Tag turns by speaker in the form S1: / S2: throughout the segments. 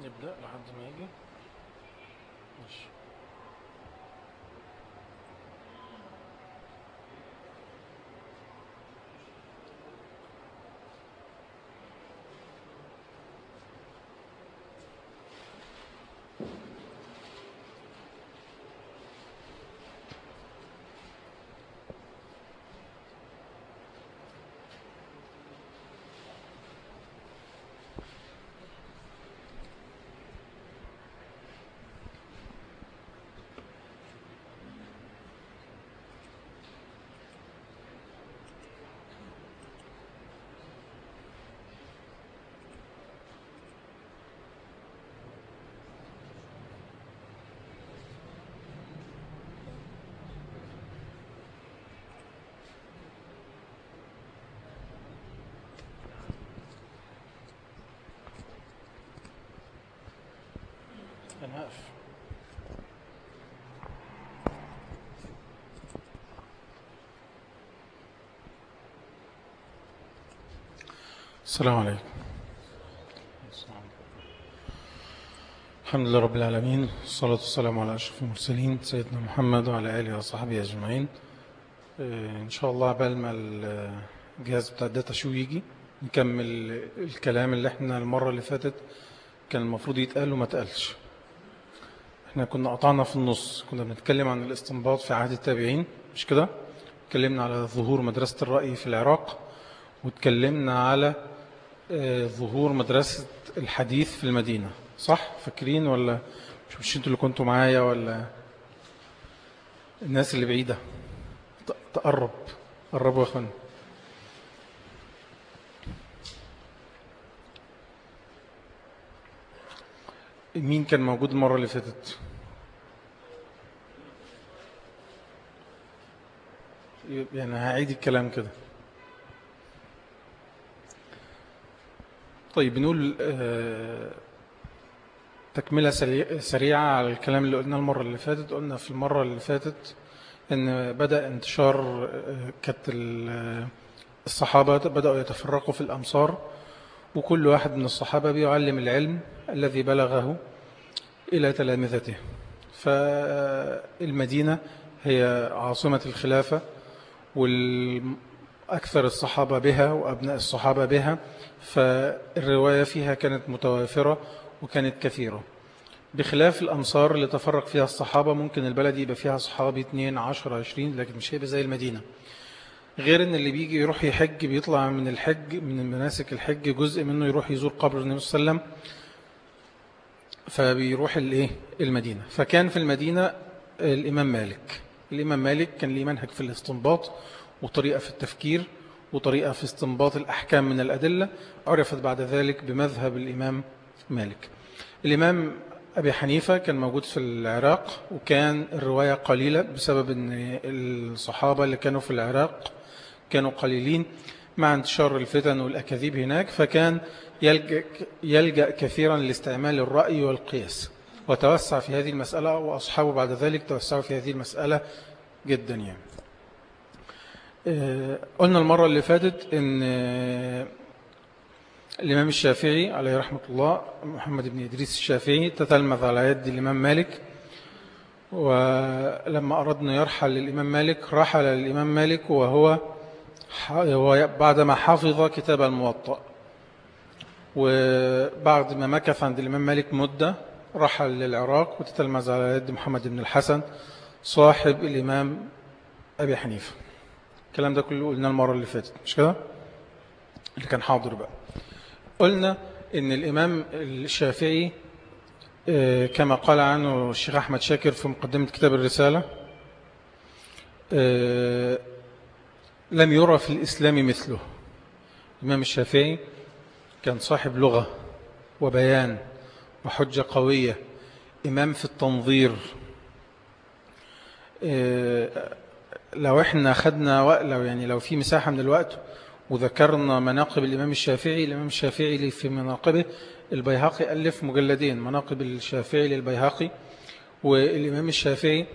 S1: نبدأ لحد ما يجي. ماشي. هقف السلام عليكم. الحمد لله رب العالمين والصلاة والسلام على أشرف المرسلين سيدنا محمد وعلى آله وصحبه أجمعين. آه، إن شاء الله قبل ما الجهاز بتاع الداتا شو يجي نكمل الكلام اللي إحنا المرة اللي فاتت كان المفروض يتقال وما تقالش إحنا كنا قطعنا في النص. كنا بنتكلم عن الاستنباط في عهد التابعين مش كده؟ اتكلمنا على ظهور مدرسة الرأي في العراق واتكلمنا على آه، ظهور مدرسة الحديث في المدينة. صح؟ فاكرين ولا مش مش أنتوا اللي كنتوا معايا ولا الناس اللي بعيدة؟ تقرب. قربوا يا اخوانا مين كان موجود المرة اللي فاتت؟ يعني هعيد الكلام كده. طيب بنقول آه، تكملة سريع- سريعة على الكلام اللي قلناه المرة اللي فاتت. قلنا في المرة اللي فاتت إن بدأ انتشار آه، كانت ال- الصحابة بدأوا يتفرقوا في الأمصار وكل واحد من الصحابة بيعلم العلم الذي بلغه إلى تلامذته. فالمدينة هي عاصمة الخلافة. والأكثر الصحابة بها وأبناء الصحابة بها فالرواية فيها كانت متوافرة وكانت كثيرة. بخلاف الأمصار اللي تفرق فيها الصحابة ممكن البلد يبقى فيها صحابي 2 10 20 لكن مش هيبقى زي المدينة. غير إن اللي بيجي يروح يحج بيطلع من الحج من مناسك الحج جزء منه يروح يزور قبر النبي صلى الله عليه وسلم فبيروح الإيه؟ المدينة. فكان في المدينة الإمام مالك. الإمام مالك كان ليه منهج في الاستنباط وطريقة في التفكير وطريقة في استنباط الأحكام من الأدلة عرفت بعد ذلك بمذهب الإمام مالك. الإمام أبي حنيفة كان موجود في العراق وكان الرواية قليلة بسبب أن الصحابة اللي كانوا في العراق كانوا قليلين. مع انتشار الفتن والأكاذيب هناك فكان يلجأ, يلجأ كثيرا لاستعمال الرأي والقياس. وتوسع في هذه المسألة وأصحابه بعد ذلك توسعوا في هذه المسألة جدا يعني. آه، قلنا المرة اللي فاتت أن آه، الإمام الشافعي عليه رحمة الله محمد بن إدريس الشافعي تتلمذ على يد الإمام مالك ولما أراد أن يرحل للإمام مالك رحل للإمام مالك وهو بعدما حفظ كتاب الموطأ. وبعد ما مكث عند الإمام مالك مدة رحل للعراق وتتلمذ على يد محمد بن الحسن صاحب الإمام أبي حنيفة. الكلام ده كله قلنا المرة اللي فاتت مش كده؟ اللي كان حاضر بقى. قلنا إن الإمام الشافعي آه، كما قال عنه الشيخ أحمد شاكر في مقدمة كتاب الرسالة آه، لم يرى في الإسلام مثله. الإمام الشافعي كان صاحب لغة وبيان. وحجة قوية. إمام في التنظير. آه، لو إحنا خدنا لو يعني لو في مساحة من الوقت وذكرنا مناقب الإمام الشافعي الإمام الشافعي في مناقبه البيهقي ألف مجلدين مناقب الشافعي للبيهقي والإمام الشافعي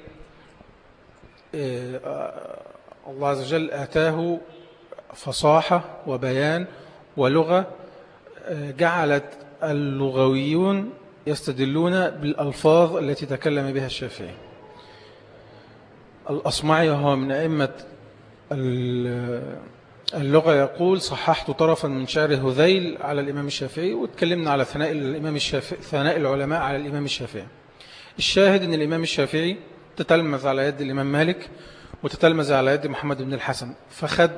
S1: آه، الله عز وجل آتاه فصاحة وبيان ولغة آه، جعلت اللغويون يستدلون بالألفاظ التي تكلم بها الشافعي. الأصمعي وهو من أئمة اللغة يقول صححت طرفا من شعر هذيل على الإمام الشافعي واتكلمنا على ثناء الإمام الشافعي ثناء العلماء على الإمام الشافعي. الشاهد أن الإمام الشافعي تتلمذ على يد الإمام مالك وتتلمذ على يد محمد بن الحسن فخد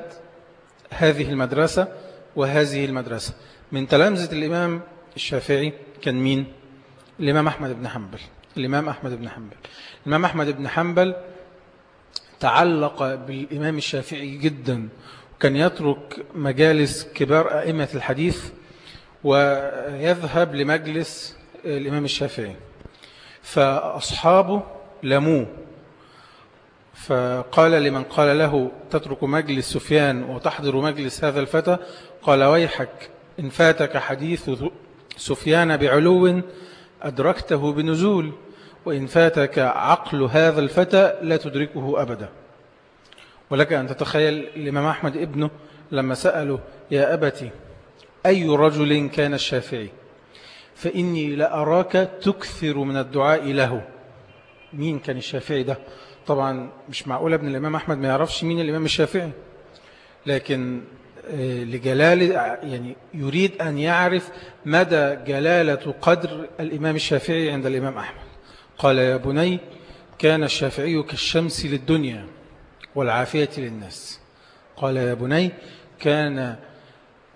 S1: هذه المدرسة وهذه المدرسة. من تلامذة الإمام الشافعي كان مين؟ الإمام أحمد بن حنبل. الإمام أحمد بن حنبل. الإمام أحمد بن حنبل تعلق بالإمام الشافعي جدا وكان يترك مجالس كبار أئمة الحديث ويذهب لمجلس الإمام الشافعي. فأصحابه لموه. فقال لمن قال له تترك مجلس سفيان وتحضر مجلس هذا الفتى قال ويحك إن فاتك حديث سفيان بعلو أدركته بنزول وإن فاتك عقل هذا الفتى لا تدركه أبدا. ولك أن تتخيل الإمام أحمد ابنه لما سأله يا أبتي أي رجل كان الشافعي؟ فإني لأراك تكثر من الدعاء له. مين كان الشافعي ده؟ طبعا مش معقول ابن الإمام أحمد ما يعرفش مين الإمام الشافعي. لكن لجلال يعني يريد أن يعرف مدى جلالة قدر الإمام الشافعي عند الإمام أحمد. قال يا بني كان الشافعي كالشمس للدنيا والعافية للناس. قال يا بني كان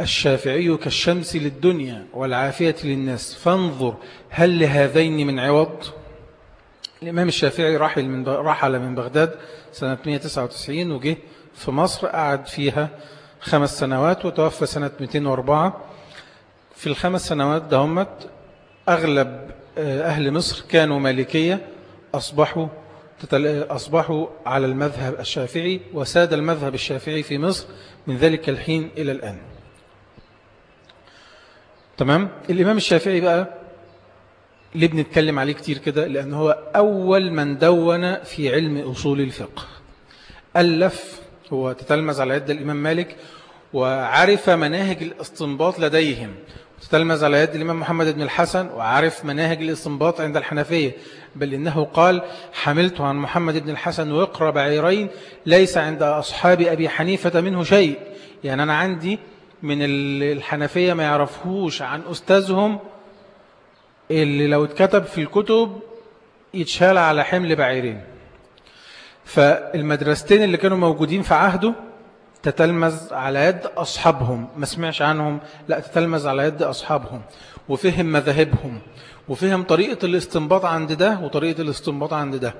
S1: الشافعي كالشمس للدنيا والعافية للناس. فانظر هل لهذين من عوض؟ الإمام الشافعي رحل من رحل من بغداد سنة 199 وجه في مصر قعد فيها خمس سنوات وتوفى سنة 204 في الخمس سنوات دهمت أغلب آه، أهل مصر كانوا مالكية أصبحوا أصبحوا على المذهب الشافعي وساد المذهب الشافعي في مصر من ذلك الحين إلى الآن. تمام؟ الإمام الشافعي بقى ليه بنتكلم عليه كتير كده؟ لأنه هو أول من دون في علم أصول الفقه. ألف هو تتلمز على يد الإمام مالك وعرف مناهج الاستنباط لديهم. تتلمز على يد الإمام محمد بن الحسن وعرف مناهج الاستنباط عند الحنفية. بل إنه قال حملت عن محمد بن الحسن وقر بعيرين ليس عند أصحاب أبي حنيفة منه شيء. يعني أنا عندي من الحنفية ما يعرفهوش عن أستاذهم اللي لو اتكتب في الكتب يتشال على حمل بعيرين. فالمدرستين اللي كانوا موجودين في عهده تتلمز على يد أصحابهم. ما سمعش عنهم؟ لا تتلمز على يد أصحابهم. وفهم مذاهبهم. وفهم طريقة الاستنباط عند ده وطريقة الاستنباط عند ده.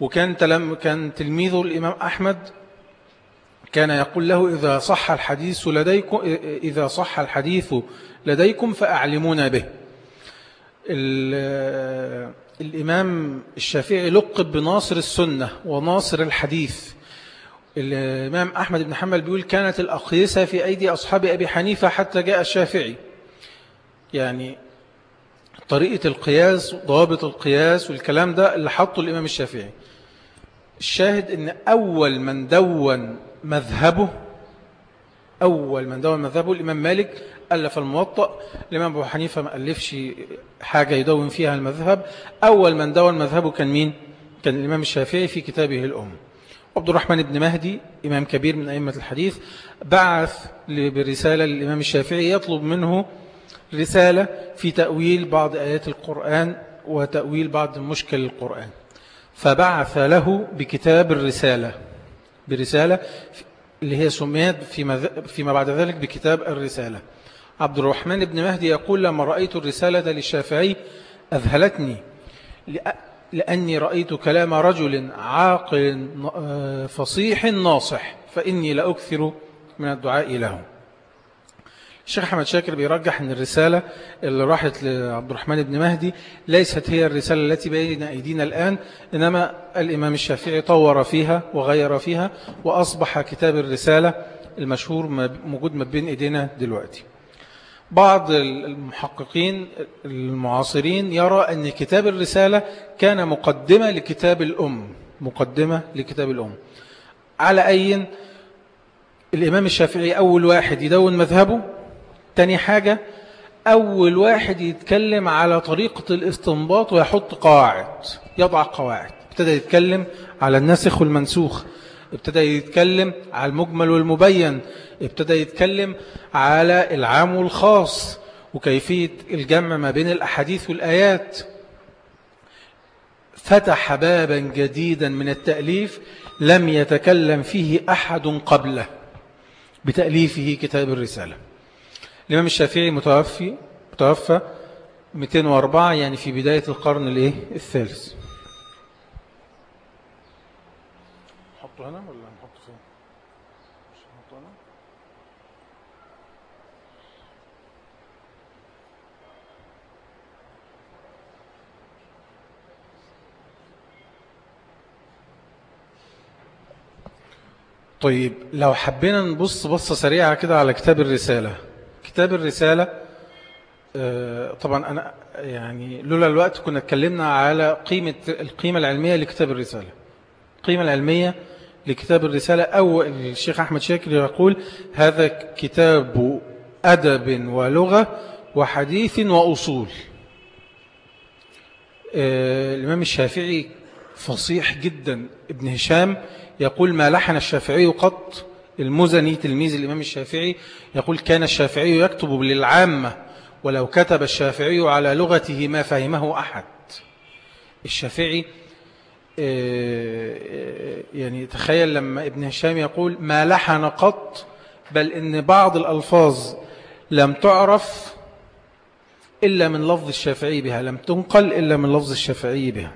S1: وكان تلم كان تلميذه الإمام أحمد كان يقول له إذا صح الحديث لديكم إذا صح الحديث لديكم فأعلمونا به. الإمام الشافعي لقب بناصر السنة وناصر الحديث. الإمام أحمد بن حنبل بيقول كانت الأقيسة في أيدي أصحاب أبي حنيفة حتى جاء الشافعي. يعني طريقة القياس ضابط القياس والكلام ده اللي حطه الإمام الشافعي. الشاهد أن أول من دون مذهبه أول من دون مذهبه الإمام مالك ألف الموطأ. الإمام أبو حنيفة ما ألفش حاجة يدون فيها المذهب. أول من دون مذهبه كان مين؟ كان الإمام الشافعي في كتابه الأم. عبد الرحمن بن مهدي إمام كبير من أئمة الحديث بعث برسالة للإمام الشافعي يطلب منه رسالة في تأويل بعض آيات القرآن وتأويل بعض مشكل القرآن. فبعث له بكتاب الرسالة برسالة اللي هي سميت فيما بعد ذلك بكتاب الرسالة. عبد الرحمن بن مهدي يقول لما رأيت الرسالة للشافعي أذهلتني لأني رأيت كلام رجل عاقل آه، فصيح ناصح فإني لأكثر من الدعاء له. الشيخ أحمد شاكر بيرجح أن الرسالة اللي راحت لعبد الرحمن بن مهدي ليست هي الرسالة التي بين أيدينا الآن إنما الإمام الشافعي طور فيها وغير فيها وأصبح كتاب الرسالة المشهور موجود ما بين إيدينا دلوقتي. بعض المحققين المعاصرين يرى أن كتاب الرسالة كان مقدمة لكتاب الأم مقدمة لكتاب الأم. على أي الإمام الشافعي أول واحد يدون مذهبه؟ تاني حاجة أول واحد يتكلم على طريقة الاستنباط ويحط قواعد يضع قواعد. ابتدى يتكلم على الناسخ والمنسوخ. ابتدى يتكلم على المجمل والمبين ابتدى يتكلم على العام والخاص وكيفية الجمع ما بين الأحاديث والآيات. فتح بابا جديدا من التأليف لم يتكلم فيه أحد قبله بتأليفه كتاب الرسالة. الإمام الشافعي متوفي متوفى 204 يعني في بداية القرن الإيه؟ الثالث. نحطه هنا ولا نحطه فين؟ مش نحطه هنا؟ طيب لو حبينا نبص بصة سريعة كده على كتاب الرسالة. كتاب الرسالة آه، طبعا أنا يعني لولا الوقت كنا اتكلمنا على قيمة القيمة العلمية لكتاب الرسالة. القيمة العلمية لكتاب الرسالة أو الشيخ أحمد شاكر يقول هذا كتاب أدب ولغة وحديث وأصول. آه، الإمام الشافعي فصيح جدا. ابن هشام يقول ما لحن الشافعي قط. المزني تلميذ الإمام الشافعي يقول كان الشافعي يكتب للعامة ولو كتب الشافعي على لغته ما فهمه أحد. الشافعي يعني تخيل لما ابن هشام يقول ما لحن قط بل إن بعض الألفاظ لم تعرف إلا من لفظ الشافعي بها لم تنقل إلا من لفظ الشافعي بها.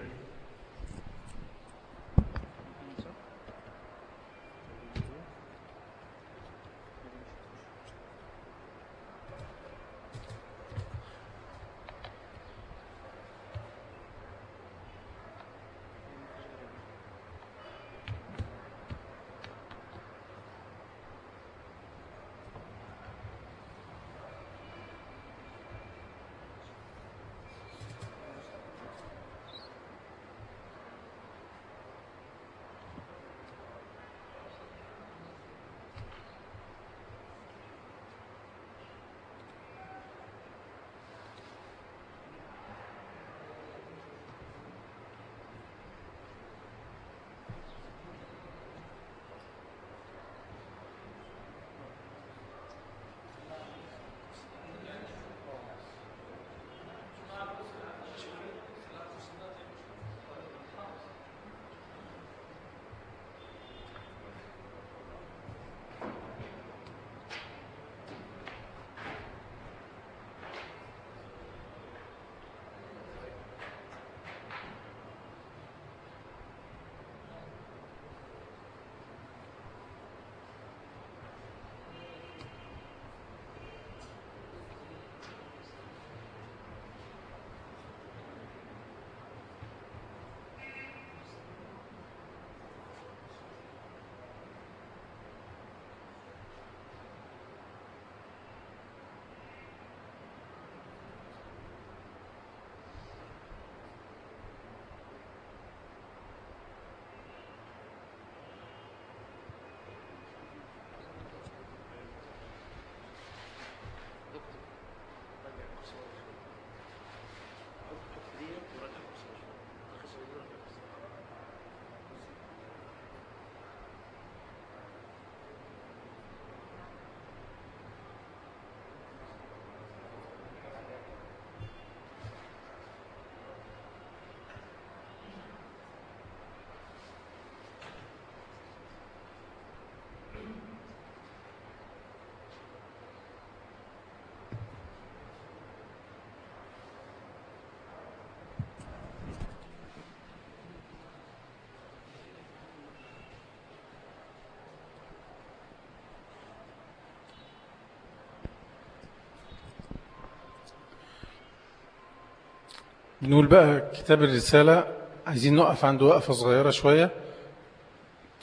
S1: بنقول بقى كتاب الرسالة عايزين نقف عنده وقفة صغيرة شوية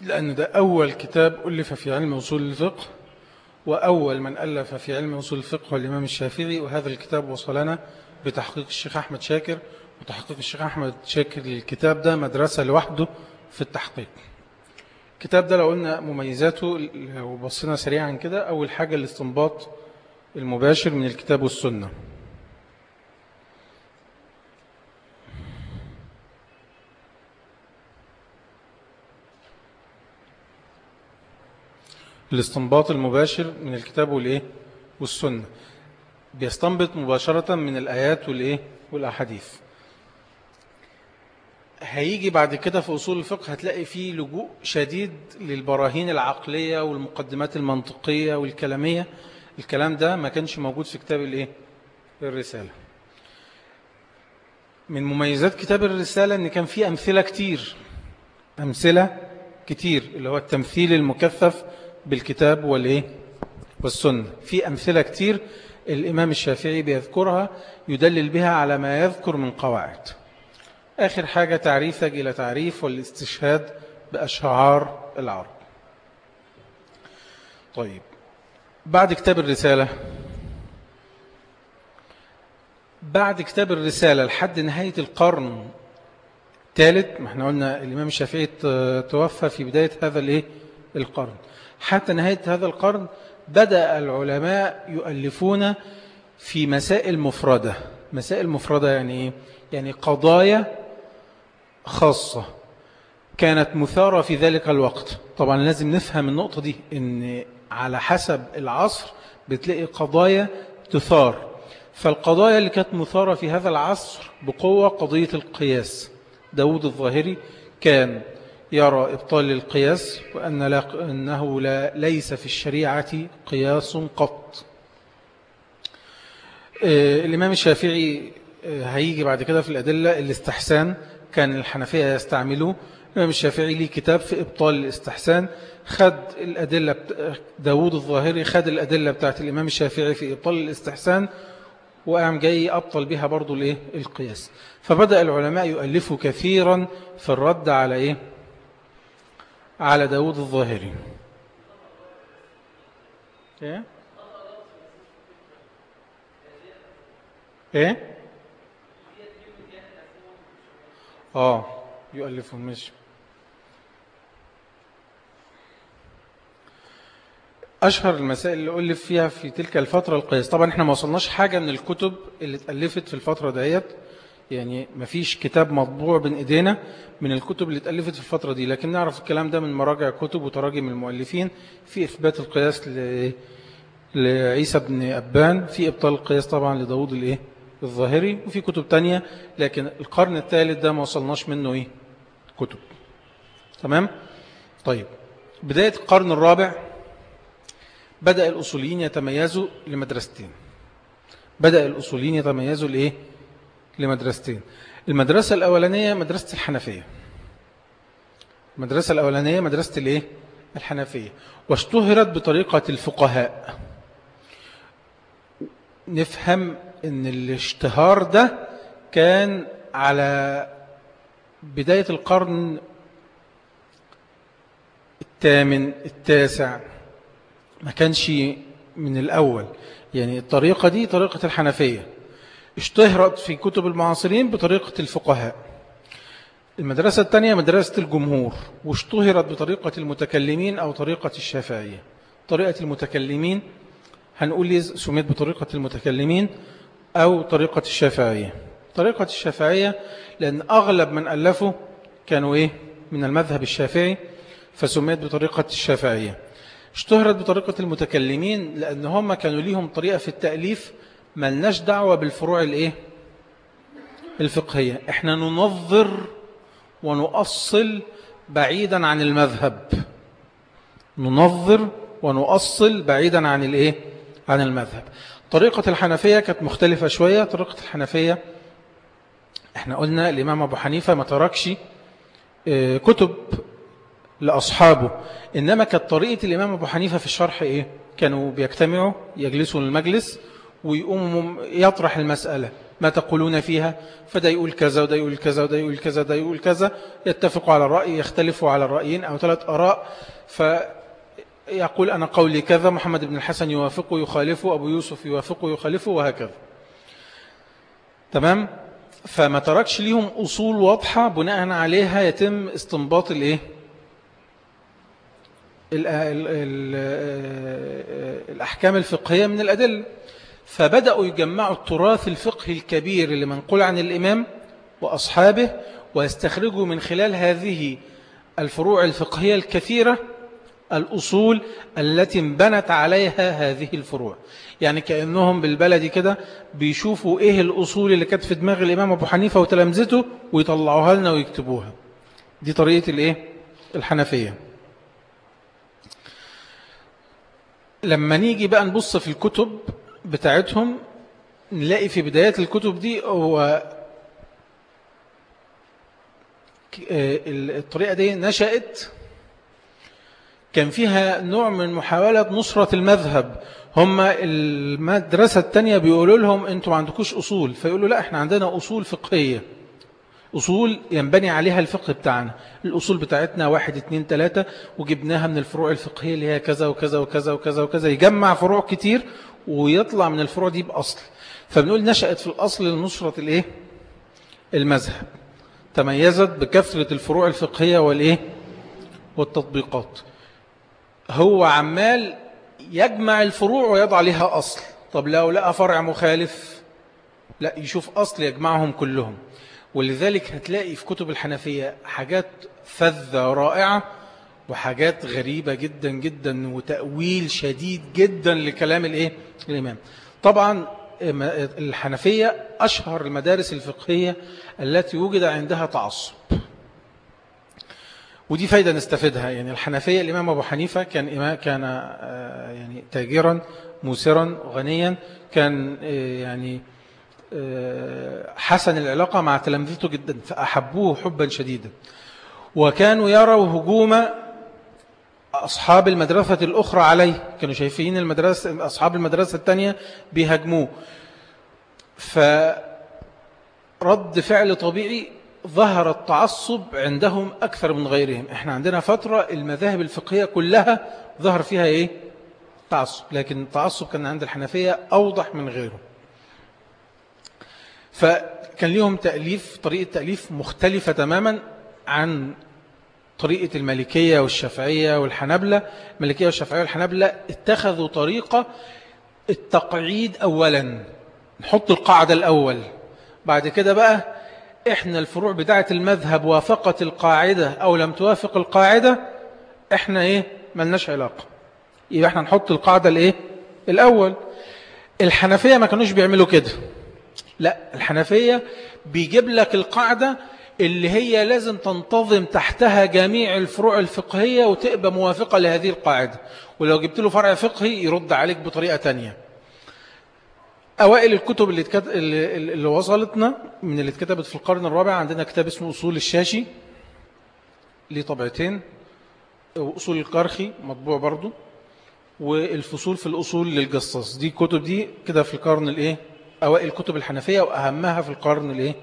S1: لأن ده أول كتاب ألف في علم أصول الفقه وأول من ألف في علم أصول الفقه هو الإمام الشافعي وهذا الكتاب وصلنا بتحقيق الشيخ أحمد شاكر وتحقيق الشيخ أحمد شاكر للكتاب ده مدرسة لوحده في التحقيق. الكتاب ده لو قلنا مميزاته لو بصينا سريعا كده أول حاجة الاستنباط المباشر من الكتاب والسنة. الاستنباط المباشر من الكتاب والإيه؟ والسنة. بيستنبط مباشرة من الآيات والإيه؟ والأحاديث. هيجي بعد كده في أصول الفقه هتلاقي فيه لجوء شديد للبراهين العقلية والمقدمات المنطقية والكلامية. الكلام ده ما كانش موجود في كتاب الإيه؟ الرسالة. من مميزات كتاب الرسالة أن كان فيه أمثلة كتير. أمثلة كتير اللي هو التمثيل المكثف بالكتاب والإيه؟ والسنة. في أمثلة كتير الإمام الشافعي بيذكرها يدلل بها على ما يذكر من قواعد. آخر حاجة تعريفك إلى تعريف والاستشهاد بأشعار العرب. طيب بعد كتاب الرسالة بعد كتاب الرسالة لحد نهاية القرن الثالث ما إحنا قلنا الإمام الشافعي توفى في بداية هذا الإيه؟ القرن. حتى نهاية هذا القرن بدأ العلماء يؤلفون في مسائل مفردة. مسائل مفردة يعني إيه؟ يعني قضايا خاصة. كانت مثارة في ذلك الوقت. طبعا لازم نفهم النقطة دي إن على حسب العصر بتلاقي قضايا تثار. فالقضايا اللي كانت مثارة في هذا العصر بقوة قضية القياس. داود الظاهري كان يرى إبطال القياس وأن لا أنه لا ليس في الشريعة قياس قط آه، الإمام الشافعي آه، هيجي بعد كده في الأدلة الاستحسان كان الحنفية يستعملوه الإمام الشافعي ليه كتاب في إبطال الاستحسان خد الأدلة داود الظاهري خد الأدلة بتاعت الإمام الشافعي في إبطال الاستحسان وقام جاي أبطل بها برضو؟ القياس فبدأ العلماء يؤلفوا كثيرا في الرد على إيه؟ على داود الظاهري إيه؟ إيه؟ آه يؤلفوا مش أشهر المسائل اللي ألف فيها في تلك الفترة القياس طبعا إحنا ما وصلناش حاجة من الكتب اللي اتألفت في الفترة ديت يعني ما فيش كتاب مطبوع بين ايدينا من الكتب اللي اتألفت في الفترة دي لكن نعرف الكلام ده من مراجع كتب وتراجم المؤلفين في إثبات القياس لعيسى بن أبان في إبطال القياس طبعا لداود الإيه؟ الظاهري وفي كتب تانية لكن القرن الثالث ده ما وصلناش منه إيه؟ كتب. تمام؟ طيب. بداية القرن الرابع بدأ الأصوليين يتميزوا لمدرستين. بدأ الأصوليين يتميزوا لإيه؟ لمدرستين. المدرسة الأولانية مدرسة الحنفية. المدرسة الأولانية مدرسة الإيه؟ الحنفية. واشتهرت بطريقة الفقهاء. نفهم إن الاشتهار ده كان على بداية القرن الثامن التاسع. ما كانش من الأول. يعني الطريقة دي طريقة الحنفية. اشتهرت في كتب المعاصرين بطريقة الفقهاء. المدرسة الثانية مدرسة الجمهور واشتهرت بطريقة المتكلمين أو طريقة الشافعية. طريقة المتكلمين هنقول لي سميت بطريقة المتكلمين أو طريقة الشافعية. طريقة الشافعية لأن أغلب من ألفوا كانوا إيه؟ من المذهب الشافعي فسميت بطريقة الشافعية. اشتهرت بطريقة المتكلمين لأن هم كانوا ليهم طريقة في التأليف ملناش دعوة بالفروع الإيه؟ الفقهية. إحنا ننظر ونؤصل بعيدا عن المذهب. ننظر ونؤصل بعيدا عن الإيه؟ عن المذهب. طريقة الحنفية كانت مختلفة شوية. طريقة الحنفية إحنا قلنا الإمام أبو حنيفة ما تركش آه كتب لأصحابه. إنما كانت طريقة الإمام أبو حنيفة في الشرح إيه؟ كانوا بيجتمعوا يجلسوا للمجلس ويقوم يطرح المسألة. ما تقولون فيها؟ فده يقول كذا وده يقول كذا وده يقول كذا وده يقول كذا. يتفقوا على الرأي يختلفوا على الرأيين أو ثلاث أراء. فيقول أنا قولي كذا محمد بن الحسن يوافقه يخالفه أبو يوسف يوافقه يخالفه وهكذا. تمام؟ فما تركش ليهم أصول واضحة بناء عليها يتم استنباط الإيه؟ الأحكام الفقهية من الأدلة. فبدأوا يجمعوا التراث الفقهي الكبير اللي منقول عن الإمام وأصحابه ويستخرجوا من خلال هذه الفروع الفقهية الكثيرة الأصول التي انبنت عليها هذه الفروع. يعني كأنهم بالبلدي كده بيشوفوا إيه الأصول اللي كانت في دماغ الإمام أبو حنيفة وتلامذته ويطلعوها لنا ويكتبوها. دي طريقة الإيه؟ الحنفية. لما نيجي بقى نبص في الكتب بتاعتهم نلاقي في بدايات الكتب دي هو الطريقة دي نشأت كان فيها نوع من محاولة نصرة المذهب. هم المدرسة التانية بيقولوا لهم أنتوا ما عندكوش أصول. فيقولوا لا إحنا عندنا أصول فقهية. أصول ينبني عليها الفقه بتاعنا. الأصول بتاعتنا واحد اتنين تلاتة وجبناها من الفروع الفقهية اللي هي كذا وكذا وكذا وكذا وكذا. يجمع فروع كتير ويطلع من الفروع دي بأصل. فبنقول نشأت في الأصل لنصرة الإيه؟ المذهب. تميزت بكثرة الفروع الفقهية والإيه؟ والتطبيقات. هو عمال يجمع الفروع ويضع لها أصل. طب لو لقى فرع مخالف لا يشوف أصل يجمعهم كلهم. ولذلك هتلاقي في كتب الحنفية حاجات فذة رائعة وحاجات غريبة جدا جدا وتأويل شديد جدا لكلام الإيه؟ الإمام. طبعا الحنفية أشهر المدارس الفقهية التي وجد عندها تعصب. ودي فايدة نستفيدها. يعني الحنفية الإمام أبو حنيفة كان إمام كان آه، يعني تاجرا موسرا غنيا كان آه، يعني آه، حسن العلاقة مع تلامذته جدا فأحبوه حبا شديدا. وكانوا يروا هجوم أصحاب المدرسة الأخرى عليه. كانوا شايفين المدرسة أصحاب المدرسة الثانية بيهاجموه. فرد فعل طبيعي ظهر التعصب عندهم أكثر من غيرهم. إحنا عندنا فترة المذاهب الفقهية كلها ظهر فيها إيه؟ تعصب. لكن التعصب كان عند الحنفية أوضح من غيره فكان لهم تأليف طريقة تأليف مختلفة تماما عن طريقة المالكية والشافعية والحنبلة المالكية والشافعية والحنبلة اتخذوا طريقة التقعيد أولا. نحط القاعدة الأول. بعد كده بقى إحنا الفروع بتاعة المذهب وافقت القاعدة أو لم توافق القاعدة إحنا إيه؟ ملناش علاقة. يبقى إحنا نحط القاعدة الإيه؟ الأول. الحنفية ما كانوش بيعملوا كده. لا الحنفية بيجيب لك القاعدة اللي هي لازم تنتظم تحتها جميع الفروع الفقهية وتبقى موافقة لهذه القاعدة. ولو جبت له فرع فقهي يرد عليك بطريقة تانية. أوائل الكتب اللي, اتكت... اللي وصلتنا من اللي اتكتبت في القرن الرابع عندنا كتاب اسمه أصول الشاشي ليه طبعتين. وأصول القرخي مطبوع برضو. والفصول في الأصول للجصاص دي الكتب دي كده في القرن الإيه؟ أوائل الكتب الحنفية وأهمها في القرن الإيه؟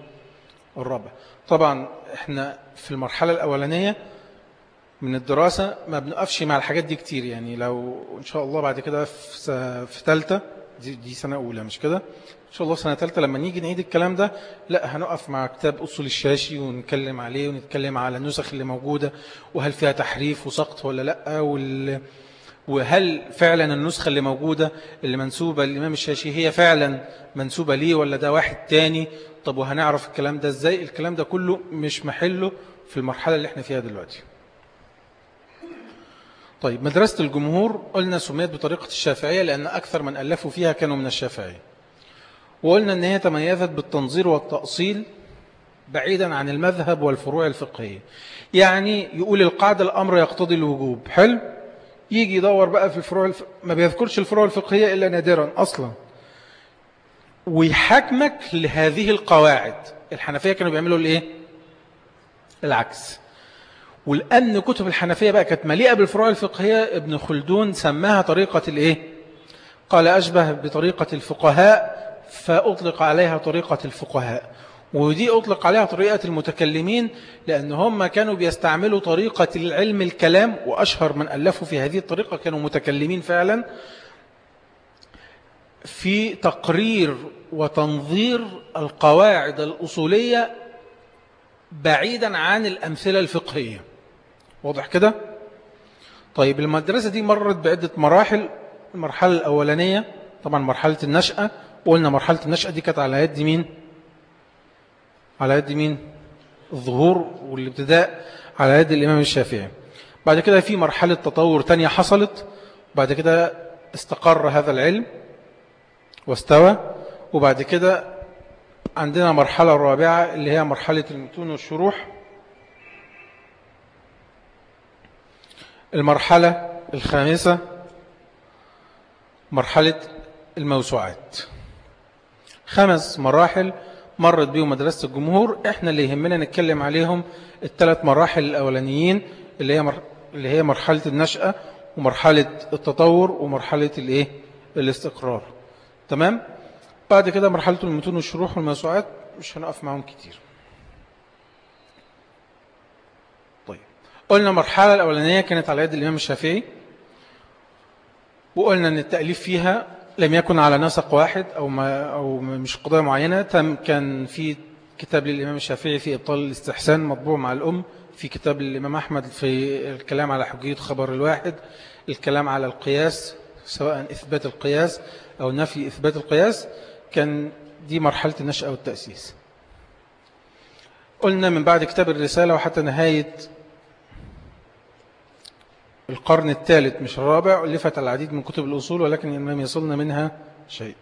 S1: الرابع. طبعا إحنا في المرحلة الأولانية من الدراسة ما بنقفش مع الحاجات دي كتير يعني لو إن شاء الله بعد كده في ثالثة دي, دي سنة أولى مش كده؟ إن شاء الله سنة ثالثة لما نيجي نعيد الكلام ده لأ هنقف مع كتاب أصول الشاشي ونتكلم عليه ونتكلم على النسخ اللي موجودة وهل فيها تحريف وسقط ولا لأ وال وهل فعلا النسخة اللي موجودة اللي منسوبة للإمام الشاشي هي فعلا منسوبة ليه ولا ده واحد تاني؟ طب وهنعرف الكلام ده إزاي؟ الكلام ده كله مش محله في المرحلة اللي إحنا فيها دلوقتي. طيب مدرسة الجمهور قلنا سميت بطريقة الشافعية لأن أكثر من ألفوا فيها كانوا من الشافعية. وقلنا أن هي تميزت بالتنظير والتأصيل بعيدا عن المذهب والفروع الفقهية. يعني يقول القاعدة الأمر يقتضي الوجوب. حلو؟ يجي يدور بقى في الفروع الف... ما بيذكرش الفروع الفقهية إلا نادرا أصلا. ويحاكمك لهذه القواعد. الحنفية كانوا بيعملوا الإيه؟ العكس. ولأن كتب الحنفية بقى كانت مليئة بالفروع الفقهية. ابن خلدون سماها طريقة الإيه؟ قال أشبه بطريقة الفقهاء فأطلق عليها طريقة الفقهاء. ودي أطلق عليها طريقة المتكلمين لأن هم كانوا بيستعملوا طريقة العلم الكلام وأشهر من ألفوا في هذه الطريقة كانوا متكلمين فعلا في تقرير وتنظير القواعد الأصولية بعيدا عن الأمثلة الفقهية. واضح كده؟ طيب المدرسة دي مرت بعدة مراحل. المرحلة الأولانية طبعا مرحلة النشأة. وقلنا مرحلة النشأة دي كانت على يد مين؟ على يد مين؟ الظهور والابتداء على يد الإمام الشافعي. بعد كده في مرحلة تطور تانية حصلت. بعد كده استقر هذا العلم واستوى. وبعد كده عندنا مرحلة رابعة اللي هي مرحلة المتون والشروح. المرحلة الخامسة مرحلة الموسوعات. خمس مراحل مرت بيهم مدرسة الجمهور. إحنا اللي يهمنا نتكلم عليهم الثلاث مراحل الأولانيين اللي هي اللي هي مرحلة النشأة ومرحلة التطور ومرحلة الإيه؟ الاستقرار. تمام؟ بعد كده مرحلة المتون والشروح والموسوعات مش هنقف معهم كتير. طيب. قلنا المرحلة الأولانية كانت على يد الإمام الشافعي وقلنا أن التأليف فيها لم يكن على نسق واحد أو, ما أو مش قضايا معينة تم كان في كتاب للإمام الشافعي في إبطال الاستحسان مطبوع مع الأم في كتاب للإمام أحمد في الكلام على حجية خبر الواحد الكلام على القياس سواء إثبات القياس أو نفي إثبات القياس. كان دي مرحلة النشأة والتأسيس. قلنا من بعد كتاب الرسالة وحتى نهاية القرن الثالث مش الرابع ألفت العديد من كتب الأصول ولكن لم يصلنا منها شيء.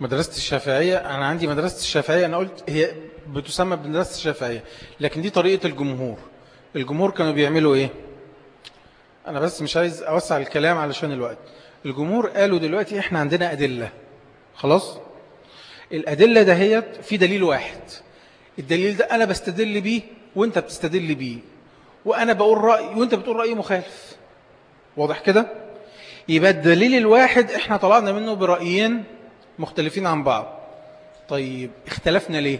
S1: مدرسة الشافعية أنا عندي مدرسة الشافعية أنا قلت هي بتسمى بمدرسة الشافعية لكن دي طريقة الجمهور. الجمهور كانوا بيعملوا إيه؟ أنا بس مش عايز أوسع الكلام علشان الوقت. الجمهور قالوا دلوقتي إحنا عندنا أدلة. خلاص؟ الأدلة دهيت في دليل واحد. الدليل ده أنا بستدل بيه وأنت بتستدل بيه. وأنا بقول رأي وأنت بتقول رأي مخالف. واضح كده؟ يبقى الدليل الواحد إحنا طلعنا منه برأيين مختلفين عن بعض. طيب اختلفنا ليه؟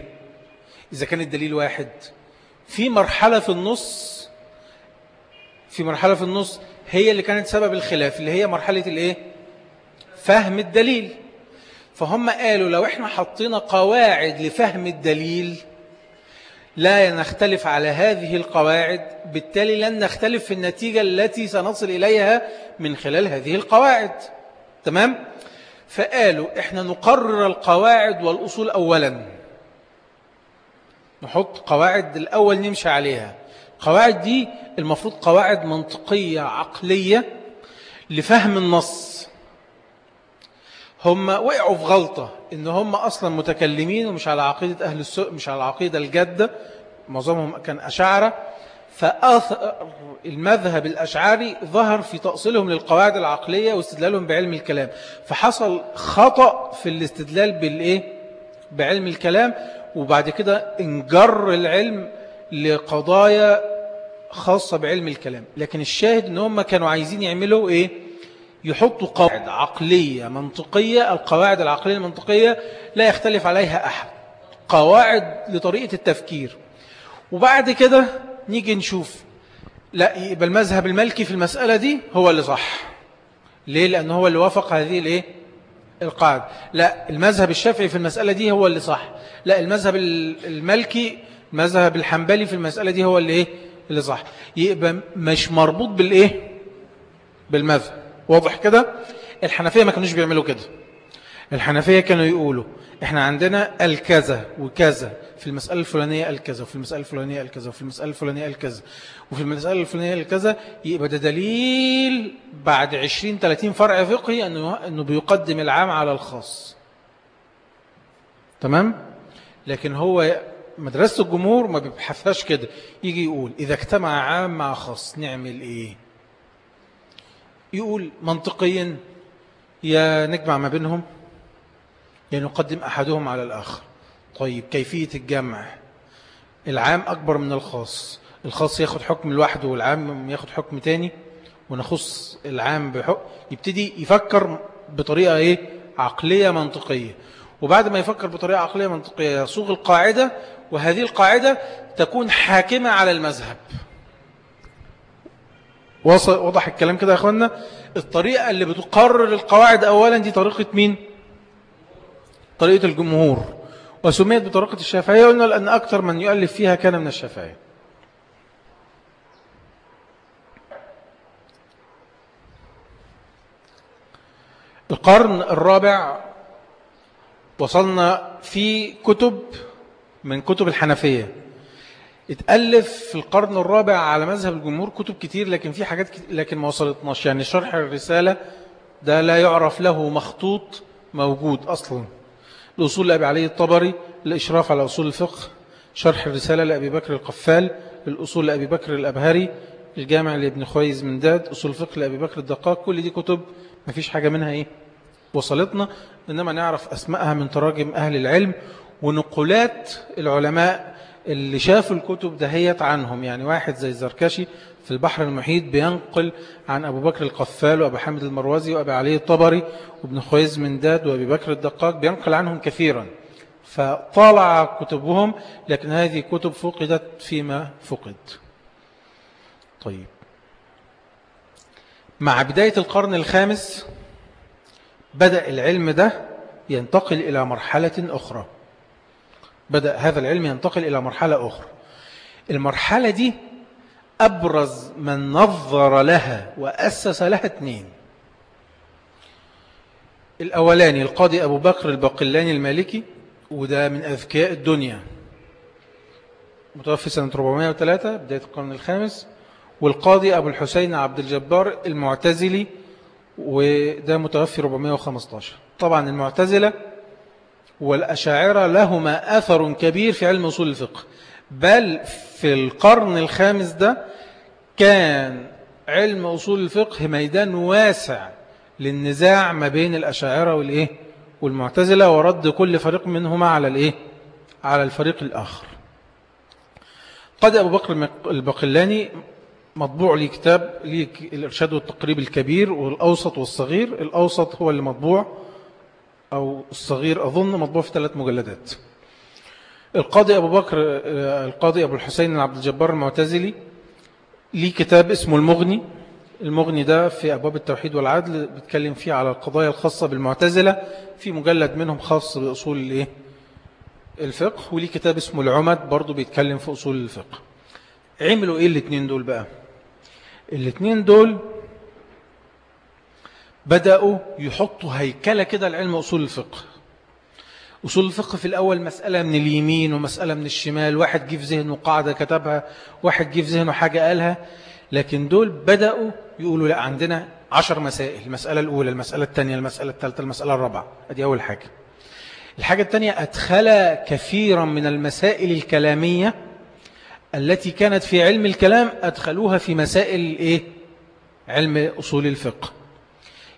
S1: إذا كان الدليل واحد. في مرحلة في النص في مرحلة في النص هي اللي كانت سبب الخلاف اللي هي مرحلة الإيه؟ فهم الدليل. فهم قالوا لو إحنا حطينا قواعد لفهم الدليل لا نختلف على هذه القواعد بالتالي لن نختلف في النتيجة التي سنصل إليها من خلال هذه القواعد. تمام؟ فقالوا إحنا نقرر القواعد والأصول أولا. نحط قواعد الأول نمشي عليها. قواعد دي المفروض قواعد منطقية عقلية لفهم النص. هم وقعوا في غلطة إن هم أصلا متكلمين ومش على عقيدة أهل السوء مش على العقيدة الجادة معظمهم كان أشاعرة. فأثر المذهب الأشعري ظهر في تأصيلهم للقواعد العقلية واستدلالهم بعلم الكلام. فحصل خطأ في الاستدلال بالإيه؟ بعلم الكلام وبعد كده انجر العلم لقضايا خاصة بعلم الكلام. لكن الشاهد إن هم كانوا عايزين يعملوا إيه؟ يحطوا قواعد عقلية منطقية. القواعد العقلية المنطقية لا يختلف عليها أحد. قواعد لطريقة التفكير. وبعد كده نيجي نشوف. لا يبقى المذهب المالكي في المسألة دي هو اللي صح. ليه؟ لأنه هو اللي وافق هذه الإيه؟ القاعدة. لا المذهب الشافعي في المسألة دي هو اللي صح. لا المذهب المالكي المذهب الحنبلي في المسألة دي هو اللي إيه؟ اللي صح. يبقى مش مربوط بالإيه؟ بالمذهب. واضح كده؟ الحنفية ما كانوش بيعملوا كده. الحنفية كانوا يقولوا إحنا عندنا الكذا وكذا. في المسألة الفلانية الكذا وفي المسألة الفلانية الكذا وفي المسألة الفلانية الكذا. وفي المسألة الفلانية الكذا يبقى ده دليل بعد 20 30 فرع فقهي انه أنه بيقدم العام على الخاص. تمام؟ لكن هو مدرسة الجمهور ما بيبحثهاش كده. يجي يقول إذا اجتمع عام مع خاص نعمل إيه؟ يقول منطقيا يا نجمع ما بينهم يا نقدم أحدهم على الآخر. طيب كيفية الجمع؟ العام أكبر من الخاص. الخاص ياخد حكم لوحده والعام ياخد حكم تاني ونخص العام بحكم يبتدي يفكر بطريقة إيه؟ عقلية منطقية. وبعد ما يفكر بطريقة عقلية منطقية يصوغ القاعدة وهذه القاعدة تكون حاكمة على المذهب. وضح الكلام كده يا أخوانا الطريقة اللي بتقرر القواعد أولا دي طريقة مين؟ طريقة الجمهور وسميت بطريقة الشافعية قلنا لأن أكثر من يؤلف فيها كان من الشافعية. القرن الرابع وصلنا في كتب من كتب الحنفية. اتألف في القرن الرابع على مذهب الجمهور كتب كتير لكن في حاجات كتير لكن ما وصلتناش. يعني شرح الرسالة ده لا يعرف له مخطوط موجود أصلاً. الأصول لأبي علي الطبري الإشراف على أصول الفقه شرح الرسالة لأبي بكر القفال الأصول لأبي بكر الأبهري الجامع لابن خويز من داد أصول الفقه لأبي بكر الدقاق كل دي كتب ما فيش حاجة منها إيه؟ وصلتنا. إنما نعرف أسمائها من تراجم أهل العلم ونقولات العلماء اللي شافوا الكتب دهيت عنهم. يعني واحد زي الزركشي في البحر المحيط بينقل عن أبو بكر القفال وأبو حامد المروزي وأبي علي الطبري وابن خويز من داد وأبي بكر الدقاق بينقل عنهم كثيرا. فطالع كتبهم لكن هذه كتب فقدت فيما فقد. طيب. مع بداية القرن الخامس بدأ العلم ده ينتقل إلى مرحلة أخرى. بدأ هذا العلم ينتقل إلى مرحلة أخرى. المرحلة دي أبرز من نظر لها وأسس لها اثنين. الأولاني القاضي أبو بكر الباقلاني المالكي وده من أذكياء الدنيا. متوفي سنة 403 بداية القرن الخامس. والقاضي أبو الحسين عبد الجبار المعتزلي وده متوفي 415 طبعا المعتزلة والأشاعرة لهما أثر كبير في علم أصول الفقه. بل في القرن الخامس ده كان علم أصول الفقه ميدان واسع للنزاع ما بين الأشاعرة والإيه؟ والمعتزلة ورد كل فريق منهما على الإيه؟ على الفريق الآخر. قد أبو بكر البقلاني مطبوع لي كتاب الإرشاد والتقريب الكبير والأوسط والصغير. الأوسط هو اللي مطبوع أو الصغير أظن مطبوع في ثلاث مجلدات. القاضي أبو بكر القاضي أبو الحسين عبد الجبار المعتزلي ليه كتاب اسمه المغني. المغني ده في أبواب التوحيد والعدل بيتكلم فيه على القضايا الخاصة بالمعتزلة في مجلد منهم خاص بأصول؟ الفقه وليه كتاب اسمه العمد برضو بيتكلم في أصول الفقه. عملوا إيه الاثنين دول بقى؟ الاثنين دول بدأوا يحطوا هيكلة كده العلم أصول الفقه. أصول الفقه في الأول مسألة من اليمين ومسألة من الشمال. واحد جه في ذهنه قاعدة كتبها واحد جه في ذهنه حاجة قالها. لكن دول بدأوا يقولوا لا عندنا عشر مسائل المسألة الأولى المسألة الثانية المسألة الثالثة المسألة الرابعة. أدي أول حاجة. الحاجة الثانية أدخل كثيرا من المسائل الكلامية التي كانت في علم الكلام أدخلوها في مسائل إيه؟ علم أصول الفقه.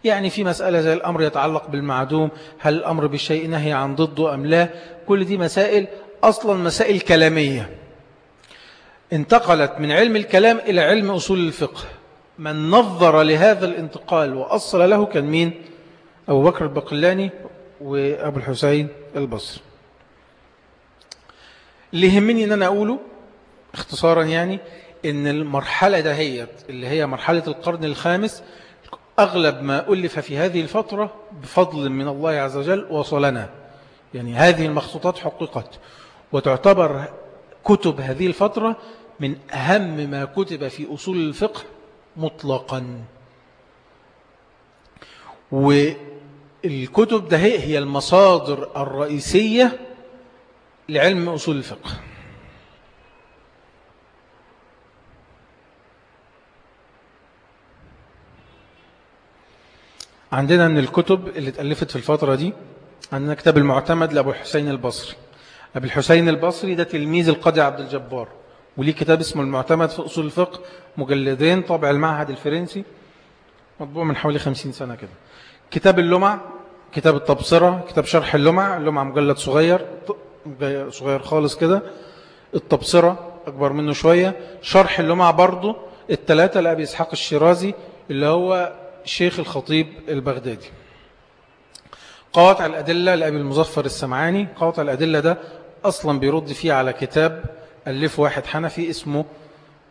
S1: يعني في مسألة زي الأمر يتعلق بالمعدوم هل الأمر بالشيء نهي عن ضده أم لا؟ كل دي مسائل أصلا مسائل كلامية. انتقلت من علم الكلام إلى علم أصول الفقه. من نظر لهذا الانتقال وأصل له كان مين؟ أبو بكر البقلاني وأبو الحسين البصري. اللي يهمني أن أنا أقوله اختصارا يعني أن المرحلة دهيت اللي هي مرحلة القرن الخامس أغلب ما ألف في هذه الفترة بفضل من الله عز وجل وصلنا. يعني هذه المخطوطات حققت. وتعتبر كتب هذه الفترة من أهم ما كتب في أصول الفقه مطلقا. والكتب ده هي المصادر الرئيسية لعلم أصول الفقه. عندنا من الكتب اللي اتألفت في الفترة دي عندنا كتاب المعتمد لأبو الحسين البصري. أبو الحسين البصري ده تلميذ القاضي عبد الجبار وليه كتاب اسمه المعتمد في أصول الفقه مجلدين طابع المعهد الفرنسي مطبوع من حوالي خمسين سنة كده. كتاب اللمع كتاب التبصرة كتاب شرح اللمع اللمع مجلد صغير صغير خالص كده. التبصرة أكبر منه شوية. شرح اللمع برضه التلاتة لأبي إسحاق الشيرازي اللي هو شيخ الخطيب البغدادي. قواطع الأدلة لأبي المظفر السمعاني. قواطع الأدلة ده أصلا بيرد فيه على كتاب ألف واحد حنفي اسمه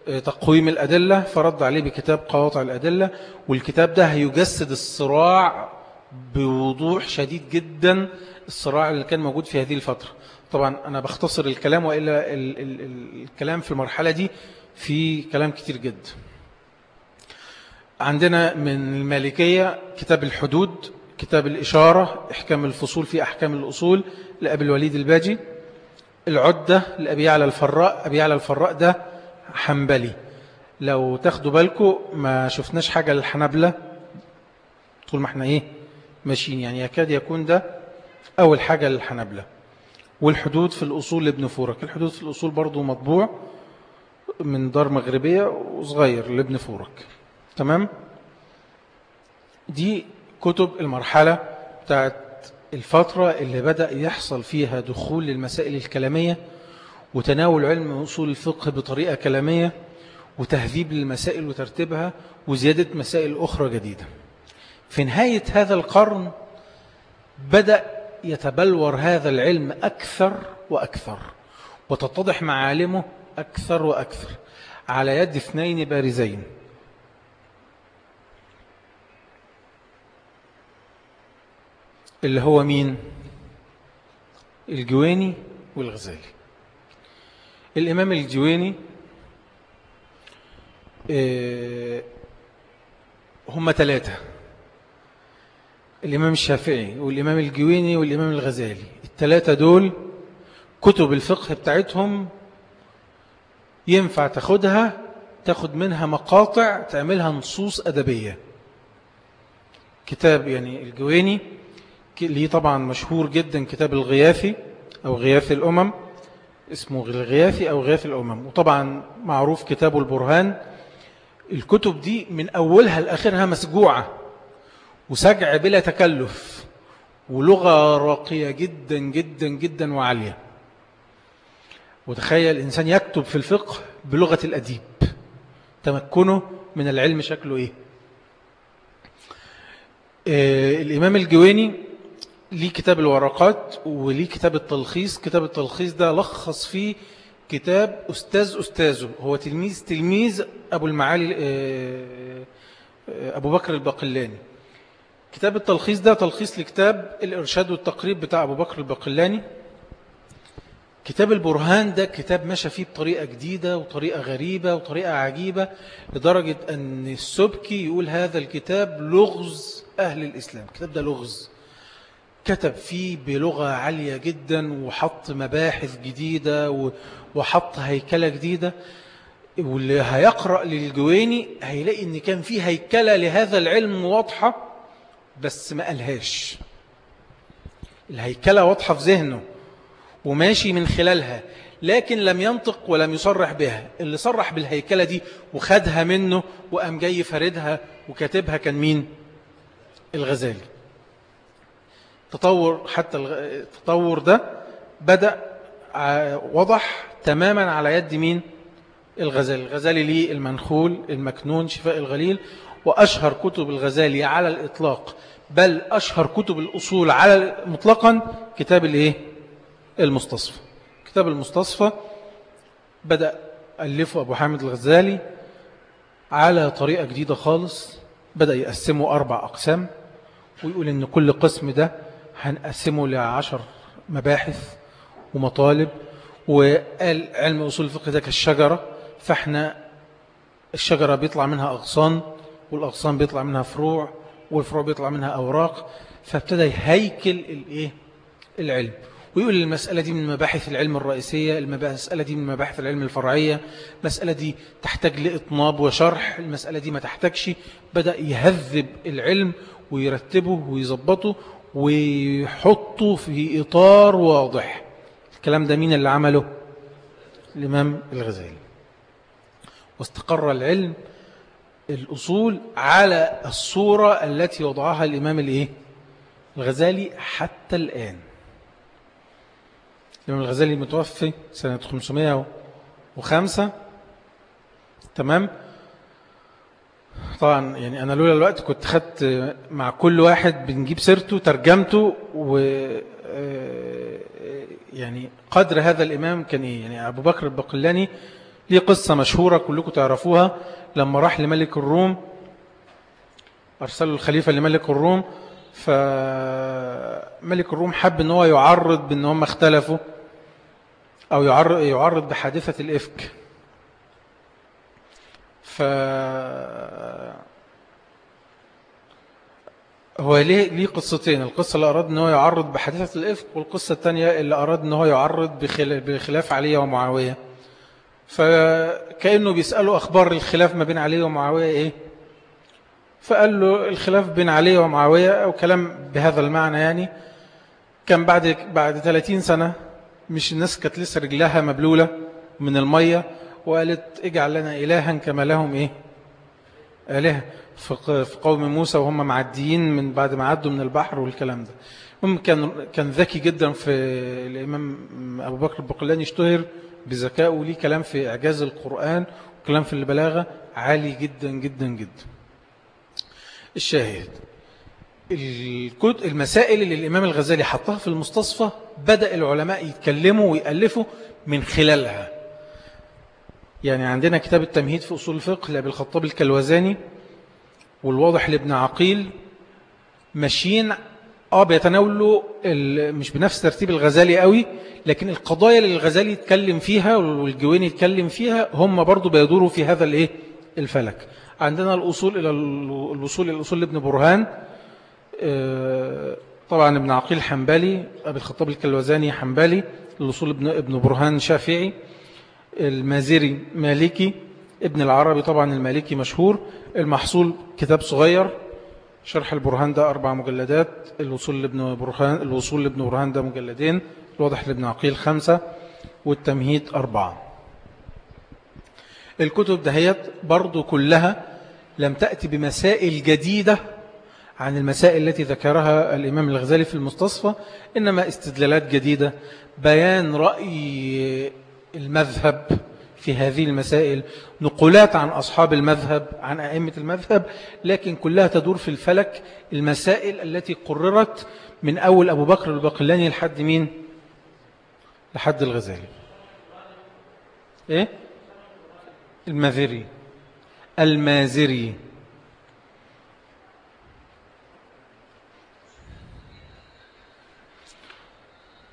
S1: آه، تقويم الأدلة. فرد عليه بكتاب قواطع الأدلة والكتاب ده هيجسد الصراع بوضوح شديد جدا الصراع اللي كان موجود في هذه الفترة. طبعا أنا بختصر الكلام وإلا ال ال ال الكلام في المرحلة دي في كلام كتير جدا عندنا من المالكية كتاب الحدود كتاب الإشارة إحكام الفصول في أحكام الأصول لأبي الوليد الباجي العدة لأبي على الفراء أبي على الفراء ده حنبلي. لو تاخدوا بالكم ما شفناش حاجة للحنبلة طول ما إحنا إيه ماشيين يعني يكاد يكون ده أول حاجة للحنبلة والحدود في الأصول لابن فورك الحدود في الأصول برضو مطبوع من دار مغربية وصغير لابن فورك. تمام؟ دي كتب المرحلة بتاعت الفترة اللي بدأ يحصل فيها دخول للمسائل الكلامية وتناول علم أصول الفقه بطريقة كلامية وتهذيب للمسائل وترتيبها وزيادة مسائل أخرى جديدة. في نهاية هذا القرن بدأ يتبلور هذا العلم أكثر وأكثر وتتضح معالمه أكثر وأكثر. على يد اثنين بارزين. اللي هو مين؟ الجويني والغزالي. الإمام الجويني آه، هم ثلاثة الإمام الشافعي والإمام الجويني والإمام الغزالي. الثلاثة دول كتب الفقه بتاعتهم ينفع تاخدها تاخد منها مقاطع تعملها نصوص أدبية. كتاب يعني الجويني ليه طبعا مشهور جدا كتاب الغياثي أو غياث الأمم اسمه الغياثي أو غياث الأمم. وطبعا معروف كتابه البرهان. الكتب دي من أولها لآخرها مسجوعة وسجع بلا تكلف ولغة راقية جدا جدا جدا وعالية. وتخيل الإنسان يكتب في الفقه بلغة الأديب. تمكنه من العلم شكله إيه؟ آه الإمام الجويني ليه كتاب الورقات وليه كتاب التلخيص. كتاب التلخيص ده لخص فيه كتاب أستاذ أستاذه هو تلميذ تلميذ أبو المعالي آه، آه، أبو بكر البقلاني كتاب التلخيص ده تلخيص لكتاب الإرشاد والتقريب بتاع أبو بكر البقلاني كتاب البرهان ده كتاب مشى فيه بطريقة جديدة وطريقة غريبة وطريقة عجيبة لدرجة أن السبكي يقول هذا الكتاب لغز أهل الإسلام. الكتاب ده لغز. كتب فيه بلغة عالية جدا وحط مباحث جديدة وحط هيكلة جديدة. واللي هيقرأ للجويني هيلاقي إن كان فيه هيكلة لهذا العلم واضحة بس ما قالهاش. الهيكلة واضحة في ذهنه وماشي من خلالها لكن لم ينطق ولم يصرح بها. اللي صرح بالهيكلة دي وخدها منه وقام جاي فردها وكاتبها كان مين؟ الغزالي. تطور حتى التطور ده بدأ وضح تماما على يد مين؟ الغزالي. الغزالي ليه المنخول المكنون شفاء الغليل وأشهر كتب الغزالي على الإطلاق. بل أشهر كتب الأصول على مطلقا كتاب الإيه؟ المستصفى. كتاب المستصفى بدأ ألفه أبو حامد الغزالي على طريقة جديدة خالص بدأ يقسمه أربع أقسام ويقول إن كل قسم ده هنقسمه لعشر مباحث ومطالب وقال علم أصول الفقه ده كالشجرة فإحنا الشجرة بيطلع منها أغصان والأغصان بيطلع منها فروع والفروع بيطلع منها أوراق فابتدى يهيكل الإيه؟ العلم ويقول المسألة دي من مباحث العلم الرئيسية المسألة دي من مباحث العلم الفرعية المسألة دي تحتاج لإطناب وشرح المسألة دي ما تحتاجش بدأ يهذب العلم ويرتبه ويظبطه ويحطه في إطار واضح. الكلام ده مين اللي عمله؟ الإمام الغزالي. واستقر العلم الأصول على الصورة التي وضعها الإمام الإيه؟ الغزالي حتى الآن. الإمام الغزالي متوفي سنة 505 تمام؟ طبعا يعني أنا لولا الوقت كنت خدت مع كل واحد بنجيب سيرته ترجمته و آه، يعني قدر هذا الإمام كان إيه؟ يعني أبو بكر البقلاني ليه قصة مشهورة كلكم تعرفوها. لما راح لملك الروم أرسلوا الخليفة لملك الروم فملك الروم حب إن هو يعرض بإن هم اختلفوا أو يعرض, بحادثة الإفك. ف هو ليه ليه قصتين؟ القصة اللي أراد أنه يعرض بحادثة الإفك والقصة الثانية اللي أراد أنه يعرض بخلاف علي ومعاوية. فكأنه بيسأله أخبار الخلاف ما بين علي ومعاوية إيه؟ فقال له الخلاف بين علي ومعاوية أو كلام بهذا المعنى يعني كان بعد بعد 30 سنة مش الناس كانت لسه رجلها مبلولة من المية وقالت اجعل لنا إلها كما لهم إيه؟ آلهة. في قوم موسى وهم معديين من بعد ما عدوا من البحر والكلام ده. هم كان كان ذكي جدا في الإمام أبو بكر البقلاني اشتهر بذكائه. وليه كلام في إعجاز القرآن وكلام في البلاغة عالي جدا جدا جدا. الشاهد المسائل اللي الإمام الغزالي حطها في المستصفى بدأ العلماء يتكلموا ويألفوا من خلالها. يعني عندنا كتاب التمهيد في أصول الفقه لأبي الخطاب الكلوزاني والواضح لابن عقيل ماشيين آه بيتناولوا مش بنفس ترتيب الغزالي قوي لكن القضايا اللي الغزالي يتكلم فيها والجويني يتكلم فيها هم برضو بيدوروا في هذا الإيه؟ الفلك. عندنا الأصول إلى الوصول إلى الأصول لابن برهان آه، طبعا ابن عقيل حنبلي أبي الخطاب الكلوزاني حنبلي الوصول ابن, ابن برهان شافعي. المازري مالكي ابن العربي طبعا المالكي مشهور المحصول كتاب صغير شرح البرهان ده أربع مجلدات الوصول لابن برهان الوصول لابن برهان ده مجلدين الواضح لابن عقيل خمسة والتمهيد أربعة. الكتب دهيت برضو كلها لم تأتي بمسائل جديدة عن المسائل التي ذكرها الإمام الغزالي في المستصفى إنما استدلالات جديدة بيان رأي المذهب في هذه المسائل. نقولات عن أصحاب المذهب عن أئمة المذهب لكن كلها تدور في الفلك المسائل التي قررت من أول أبو بكر البقلاني لحد مين؟ لحد الغزالي. إيه؟ المذري المازري.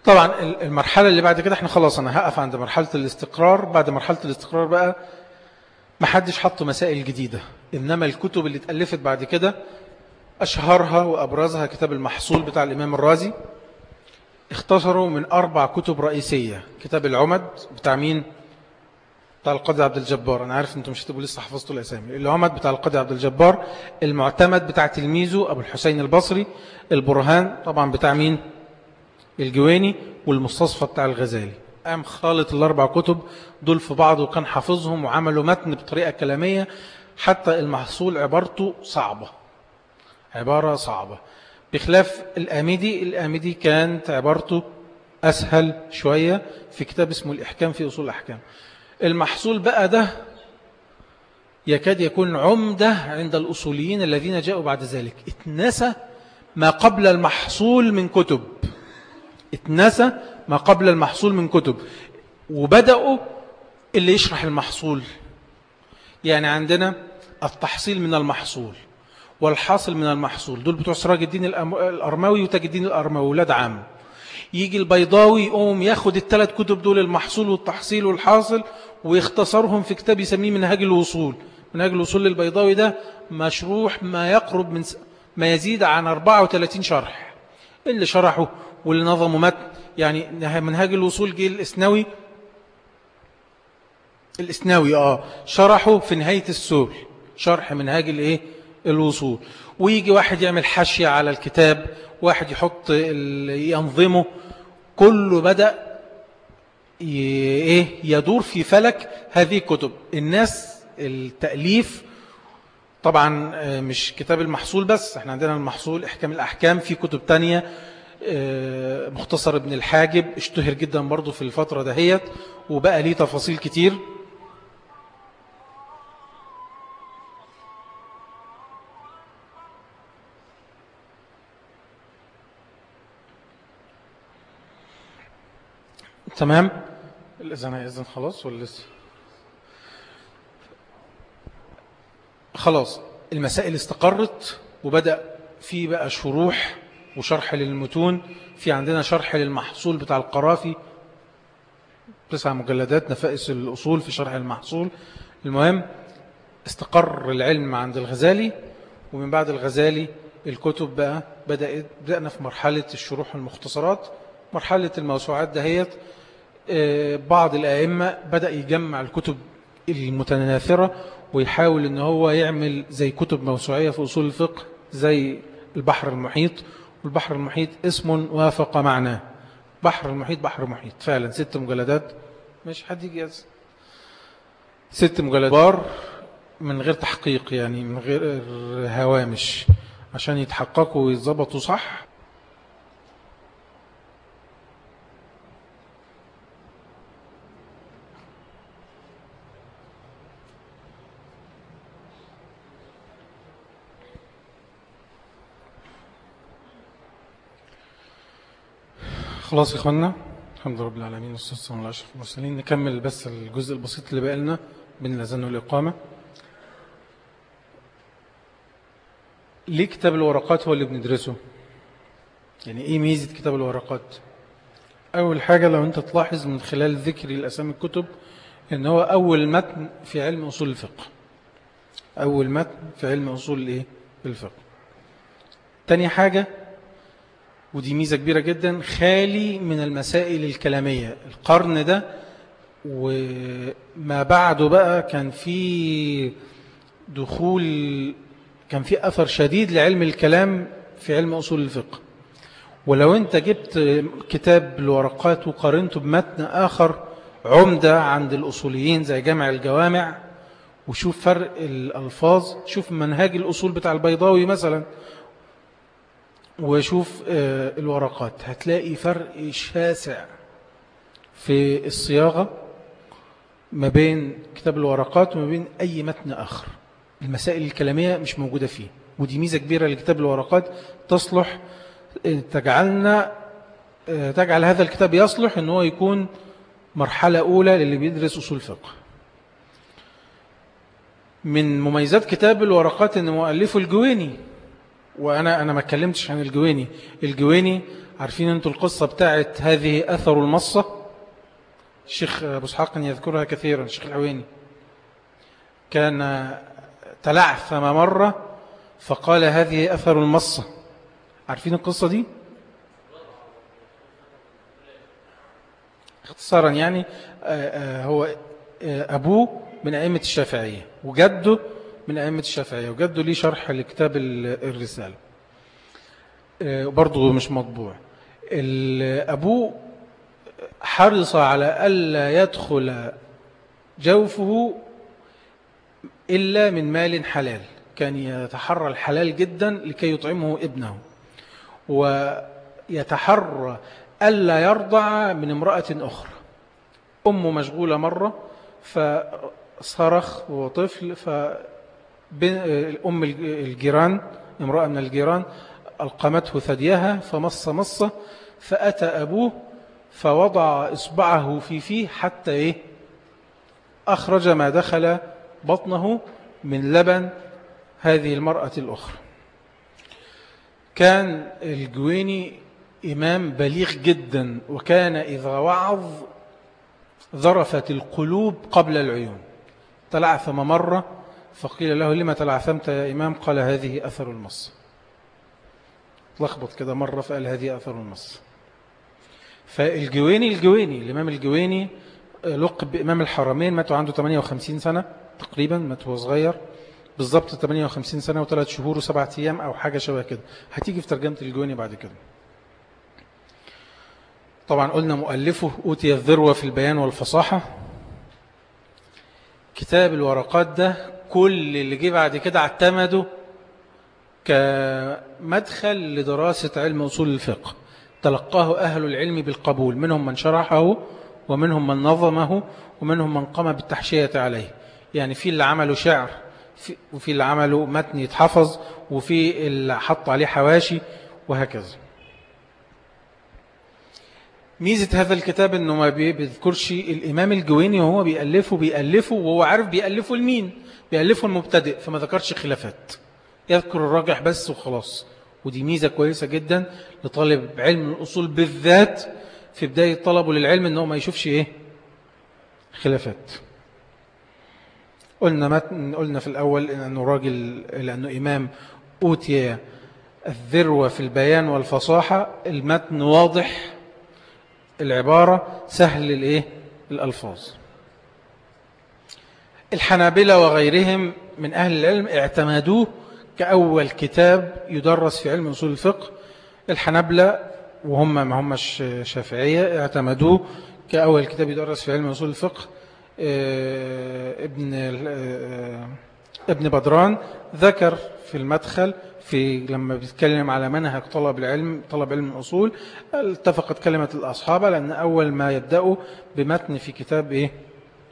S1: طبعا المرحلة اللي بعد كده إحنا خلاص أنا هقف عند مرحلة الاستقرار. بعد مرحلة الاستقرار بقى ما حدش حط مسائل جديدة. إنما الكتب اللي اتألفت بعد كده أشهرها وأبرزها كتاب المحصول بتاع الإمام الرازي. اختصروا من أربع كتب رئيسية. كتاب العمد بتاع مين؟ بتاع القاضي عبد الجبار. أنا عارف أنتم مش هتبقوا لسه حفظتوا الأسامي. العمد بتاع القاضي عبد الجبار. المعتمد بتاع تلميذه أبو الحسين البصري. البرهان طبعا بتاع مين؟ الجواني والمستصفى بتاع الغزالي. قام خالط الأربع كتب دول في بعض وكان حافظهم وعملوا متن بطريقة كلامية حتى المحصول عبارته صعبة. عبارة صعبة. بخلاف الآمدي الآمدي كانت عبارته أسهل شوية في كتاب اسمه الإحكام في أصول الأحكام. المحصول بقى ده يكاد يكون عمدة عند الأصوليين الذين جاءوا بعد ذلك. اتنسى ما قبل المحصول من كتب. اتنسى ما قبل المحصول من كتب. وبدأوا اللي يشرح المحصول. يعني عندنا التحصيل من المحصول والحاصل من المحصول. دول بتوع سراج الدين الأرماوي وتاج الدين الأرماوي ولاد عام يجي البيضاوي يقوم ياخد الثلاث كتب دول المحصول والتحصيل والحاصل ويختصرهم في كتاب يسميه منهاج الوصول. منهاج الوصول للبيضاوي ده مشروح ما يقرب من ما يزيد عن 34 شرح. اللي شرحه واللي نظموا متن. يعني منهاج الوصول جه الإسنوي. الإسنوي آه. شرحه في نهاية السول شرح منهاج الإيه؟ الوصول. ويجي واحد يعمل حاشية على الكتاب واحد يحط ينظمه. كله بدأ إيه؟ يدور في فلك هذه الكتب. الناس التأليف طبعا آه، مش كتاب المحصول بس. إحنا عندنا المحصول إحكام الأحكام في كتب تانية. آه، مختصر ابن الحاجب اشتهر جدا برضو في الفترة دهيت وبقى ليه تفاصيل كتير. تمام؟ الإذن إذن خلاص ولا لسه؟ خلاص المسائل استقرت وبدأ في بقى شروح وشرح للمتون. في عندنا شرح للمحصول بتاع القرافي. تسع مجلدات نفائس الأصول في شرح المحصول. المهم استقر العلم عند الغزالي ومن بعد الغزالي الكتب بقى بدأت بدأنا في مرحلة الشروح المختصرات. مرحلة الموسوعات دهيت آه، بعض الأئمة بدأ يجمع الكتب المتناثرة ويحاول إن هو يعمل زي كتب موسوعية في أصول الفقه زي البحر المحيط والبحر المحيط اسم وافق معناه. بحر المحيط بحر محيط. فعلا ست مجلدات. مش حد يجي ست مجلدات. من غير تحقيق يعني من غير هوامش عشان يتحققوا ويتظبطوا صح. خلاص يا اخوانا الحمد لله رب العالمين والصلاة والسلام على أشرف المرسلين. نكمل بس الجزء البسيط اللي بقى لنا بين الأذان والإقامة ليه كتاب الورقات هو اللي بندرسه؟ يعني إيه ميزة كتاب الورقات؟ أول حاجة لو أنت تلاحظ من خلال ذكر الأسامي الكتب إن هو أول متن في علم أصول الفقه. أول متن في علم أصول الإيه؟ الفقه. تاني حاجة ودي ميزة كبيرة جدا خالي من المسائل الكلامية. القرن ده وما بعده بقى كان في دخول كان في أثر شديد لعلم الكلام في علم أصول الفقه. ولو أنت جبت كتاب الورقات وقارنته بمتن آخر عمدة عند الأصوليين زي جامع الجوامع وشوف فرق الألفاظ شوف منهاج الأصول بتاع البيضاوي مثلا. وشوف آه، الورقات. هتلاقي فرق شاسع في الصياغة ما بين كتاب الورقات وما بين أي متن آخر. المسائل الكلامية مش موجودة فيه. ودي ميزة كبيرة لكتاب الورقات. تصلح آه، تجعلنا آه، تجعل هذا الكتاب يصلح أنه يكون مرحلة أولى للي بيدرس أصول فقه. من مميزات كتاب الورقات أن مؤلفه الجويني. وأنا أنا ما اتكلمتش عن الجويني الجويني عارفين أنتوا القصة بتاعت هذه أثر المصة؟ الشيخ أبو إسحاق يذكرها كثيرا الشيخ العويني كان تلعثم مرة فقال هذه أثر المصة. عارفين القصة دي؟ اختصارا يعني آه، آه، هو آه، أبوه من أئمة الشافعية وجده من أئمة الشافعية وجده ليه شرح لكتاب الرسالة. برضه مش مطبوع. أبوه حرص على ألا يدخل جوفه إلا من مال حلال كان يتحرى الحلال جدا لكي يطعمه ابنه. ويتحرى ألا يرضع من امرأة أخرى. أمه مشغولة مرة فصرخ وطفل فأم الجيران امرأة من الجيران ألقمته ثديها فمص مصة فأتى أبوه فوضع إصبعه في فيه حتى إيه؟ أخرج ما دخل بطنه من لبن هذه المرأة الأخرى. كان الجويني إمام بليغ جدا وكان إذا وعظ ذرفت القلوب قبل العيون. تلعثم مرة فقيل له لما تلعثمت يا إمام؟ قال هذه أثر المص. لخبط كده مرة فقال هذه أثر المص. فالجويني الجويني الإمام الجويني لقب بإمام الحرمين مات عنده 58 سنة تقريبا مات هو صغير بالضبط 58 سنة وثلاث شهور وسبعة أيام أو حاجة شبه كده. هتيجي في ترجمة الجويني بعد كده. طبعا قلنا مؤلفه أوتي الذروة في البيان والفصاحة. كتاب الورقات ده كل اللي جه بعد كده اعتمده كمدخل لدراسة علم أصول الفقه. تلقاه أهل العلم بالقبول منهم من شرحه ومنهم من نظمه ومنهم من قام بالتحشية عليه. يعني في اللي عملوا شعر وفي اللي عملوا متن يتحفظ وفي اللي حط عليه حواشي وهكذا. ميزة هذا الكتاب إنه ما بيذكرش الإمام الجويني وهو بيألفه بيألفه وهو عارف بيألفه لمين؟ بيألفه المبتدئ فما ذكرش خلافات. يذكر الراجح بس وخلاص. ودي ميزة كويسة جدا لطالب علم الأصول بالذات في بداية طلبه للعلم أنه ما يشوفش إيه؟ خلافات. قلنا, قلنا في الأول أنه راجل لأنه إمام أوتي الذروة في البيان والفصاحة. المتن واضح. العبارة سهل الإيه؟ الألفاظ. الحنابلة وغيرهم من أهل العلم اعتمدوه كأول كتاب يدرس في علم أصول الفقه. الحنابلة وهم ما هم شافعية اعتمدوه كأول كتاب يدرس في علم أصول الفقه آه، ابن آه، ابن بدران. ذكر في المدخل في لما بيتكلم على منهج طلب العلم طلب علم الأصول اتفقت كلمة الأصحاب لأن أول ما يبدأوا بمتن في كتاب إيه؟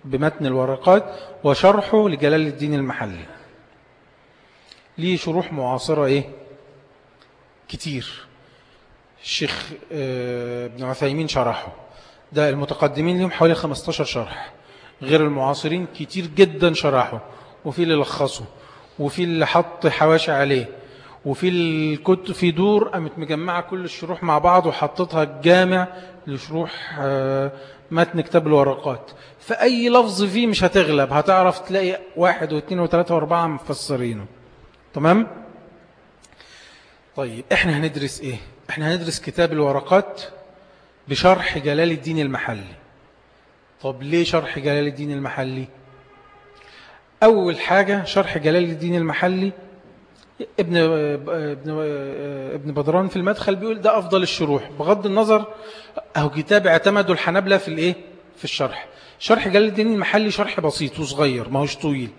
S1: بمتن الورقات وشرحه لجلال الدين المحلي. ليه شروح معاصرة إيه؟ كتير. الشيخ آه، ابن عثيمين شرحه. ده المتقدمين لهم حوالي 15 شرح. غير المعاصرين كتير جدا شرحه. وفي اللي لخصه. وفي اللي حط حواشي عليه. وفي الكتب في دور قامت مجمعة كل الشروح مع بعض وحطتها جامع لشروح آه، متن كتاب الورقات. فأي لفظ فيه مش هتغلب. هتعرف تلاقي واحد واثنين وثلاثة وأربعة مفسرينه. تمام؟ طيب إحنا هندرس إيه؟ إحنا هندرس كتاب الورقات بشرح جلال الدين المحلي. طب ليه شرح جلال الدين المحلي؟ أول حاجة شرح جلال الدين المحلي ابن ابن ابن بدران في المدخل بيقول ده أفضل الشروح. بغض النظر أهو كتاب اعتمدوا الحنابلة في الإيه؟ في الشرح. شرح جلال الدين المحلي شرح بسيط وصغير ما هوش طويل.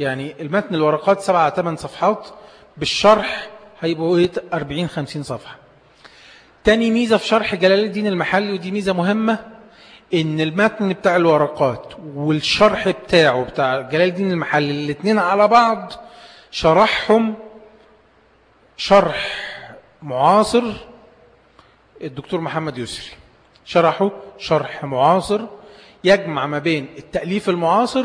S1: يعني المتن الورقات سبعة ثمان صفحات بالشرح هيبقوا 40 إيه؟ 50 صفحة. تاني ميزة في شرح جلال الدين المحلي ودي ميزة مهمة إن المتن بتاع الورقات والشرح بتاعه بتاع جلال الدين المحلي الاثنين على بعض شرحهم شرح معاصر الدكتور محمد يسري. شرحه شرح معاصر يجمع ما بين التأليف المعاصر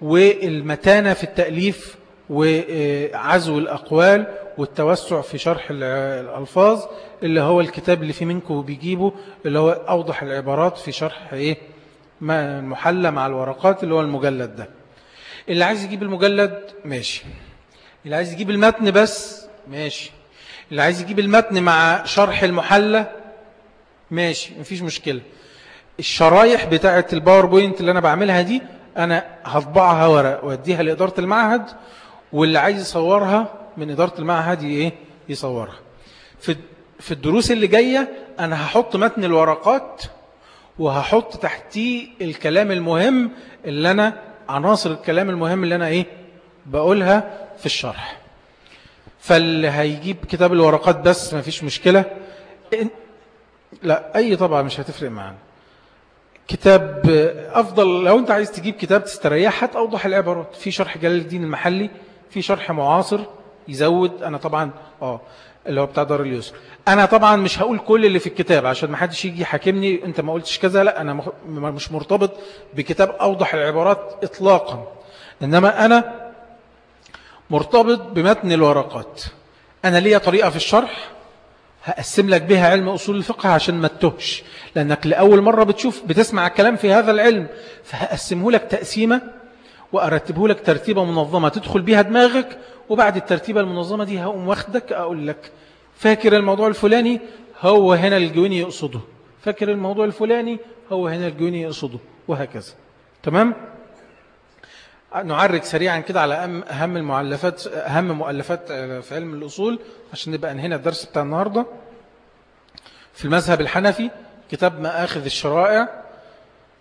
S1: والمتانة في التأليف وعزو الأقوال والتوسع في شرح الألفاظ اللي هو الكتاب اللي في منكم بيجيبه اللي هو أوضح العبارات في شرح إيه؟ المحلى مع الورقات اللي هو المجلد ده. اللي عايز يجيب المجلد ماشي. اللي عايز يجيب المتن بس ماشي. اللي عايز يجيب المتن مع شرح المحلى ماشي مفيش مشكلة. الشرايح بتاعة الباوربوينت اللي أنا بعملها دي أنا هطبعها ورق وأديها لإدارة المعهد واللي عايز يصورها من إدارة المعهد إيه؟ يصورها. في في الدروس اللي جاية أنا هحط متن الورقات وهحط تحتيه الكلام المهم اللي أنا عناصر الكلام المهم اللي أنا إيه؟ بقولها في الشرح. فاللي هيجيب كتاب الورقات بس ما فيش مشكلة لا أي طبعا مش هتفرق معنا كتاب أفضل لو أنت عايز تجيب كتاب تستريح هات أوضح العبارات. في شرح جلال الدين المحلي في شرح معاصر يزود. أنا طبعا آه اللي هو بتاع دار اليسر. أنا طبعا مش هقول كل اللي في الكتاب عشان ما حدش يجي يحاكمني. أنت ما قلتش كذا لا أنا مش مرتبط بكتاب أوضح العبارات إطلاقا. إنما أنا مرتبط بمتن الورقات. أنا ليا طريقة في الشرح هقسم لك بها علم أصول الفقه عشان ما تتهش لأنك لأول مرة بتشوف بتسمع الكلام في هذا العلم فهقسمه لك تقسيمة وأرتبه لك ترتيبة منظمة تدخل بها دماغك وبعد الترتيبة المنظمة دي هقوم واخدك أقول لك فاكر الموضوع الفلاني؟ هو هنا الجويني يقصده. فاكر الموضوع الفلاني؟ هو هنا الجويني يقصده وهكذا. تمام؟ نعرج سريعا كده على أهم المؤلفات أهم مؤلفات في علم الأصول عشان نبقى انهينا الدرس بتاع النهاردة. في المذهب الحنفي كتاب مآخذ الشرائع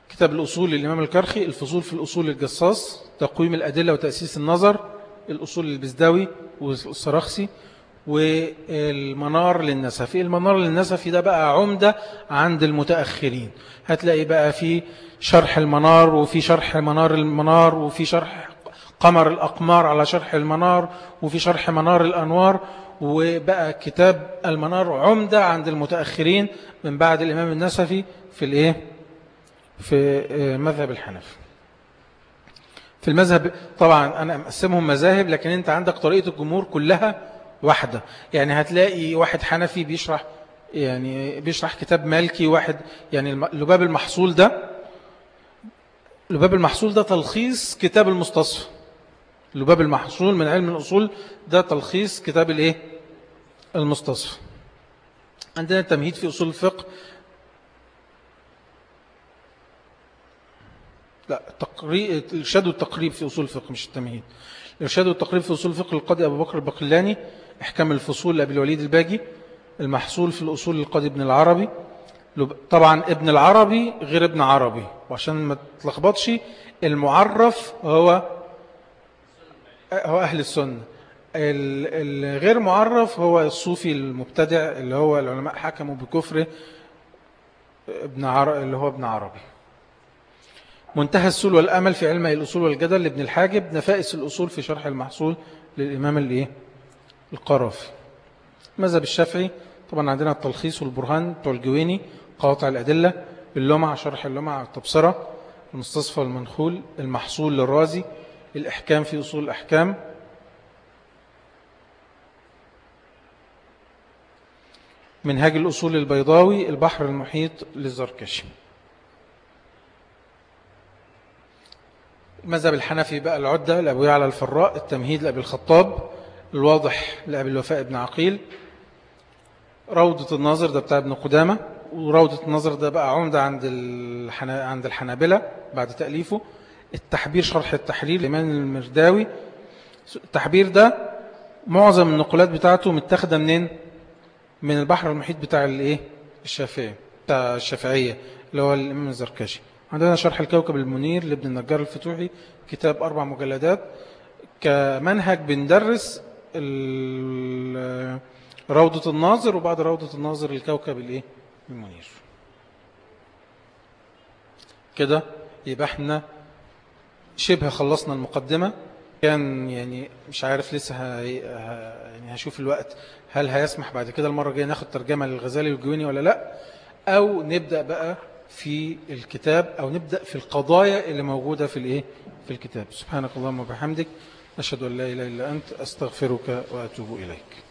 S1: كتاب الأصول للإمام الكرخي الفصول في الأصول الجصاص تقويم الأدلة وتأسيس النظر الأصول البزداوي والسرخسي والمنار للنسفي. المنار للنسفي ده بقى عمدة عند المتأخرين. هتلاقي بقى في شرح المنار وفي شرح منار المنار وفي شرح قمر الأقمار على شرح المنار وفي شرح منار الأنوار وبقى كتاب المنار عمدة عند المتأخرين من بعد الإمام النسفي في الإيه؟ في مذهب الحنف في المذهب طبعا أنا أقسمهم مذاهب لكن أنت عندك طريقة الجمهور كلها واحدة. يعني هتلاقي واحد حنفي بيشرح يعني بيشرح كتاب مالكي واحد يعني لباب المحصول ده لباب المحصول ده تلخيص كتاب المستصفى. لباب المحصول من علم الأصول ده تلخيص كتاب الإيه؟ المستصفى. عندنا تمهيد في أصول الفقه. لا تقريب الإرشاد والتقريب في أصول الفقه مش التمهيد. الإرشاد والتقريب في أصول الفقه القاضي أبو بكر البقلاني إحكام الفصول لأبي الوليد الباجي المحصول في الأصول للقاضي ابن العربي طبعا ابن العربي غير ابن عربي وعشان ما تلخبطش المعرف هو هو أهل السنة. الغير معرف هو الصوفي المبتدع اللي هو العلماء حكموا بكفره ابن عربي اللي هو ابن عربي. منتهى السول والأمل في علم الأصول والجدل لابن الحاجب. نفائس الأصول في شرح المحصول للإمام الإيه؟ القرافي. ماذا بالشافعي طبعا عندنا التلخيص والبرهان بتوع الجويني قواطع الأدلة اللمع شرح اللمع التبصرة المستصفى المنخول المحصول للرازي الإحكام في أصول الأحكام. منهاج الأصول البيضاوي البحر المحيط للزركشي. مذهب الحنفي بقى العدة لأبو يعلى الفراء التمهيد لأبي الخطاب الواضح لأبي الوفاء بن عقيل. روضة الناظر ده بتاع ابن قدامة. وروضة الناظر ده بقى عمدة عند عند الحنابلة بعد تأليفه. التحبير شرح التحرير لإيمان المرداوي. التحبير ده معظم النقلات بتاعته متاخدة منين؟ من البحر المحيط بتاع الإيه؟ الشافعي بتاع الشافعية اللي هو الإمام الزركشي عندنا شرح الكوكب المنير لابن النجار الفتوحي كتاب أربع مجلدات. كمنهج بندرس روضة الناظر وبعد روضة الناظر الكوكب الإيه؟ المنير كده يبقى إحنا شبه خلصنا المقدمة. كان يعني مش عارف لسه ه... يعني هشوف الوقت. هل هيسمح بعد كده المرة الجاية ناخد ترجمة للغزالي والجويني ولا لا؟ أو نبدأ بقى في الكتاب أو نبدأ في القضايا اللي موجودة في الإيه؟ في الكتاب. سبحانك اللهم وبحمدك أشهد أن لا إله إلا أنت أستغفرك وأتوب إليك.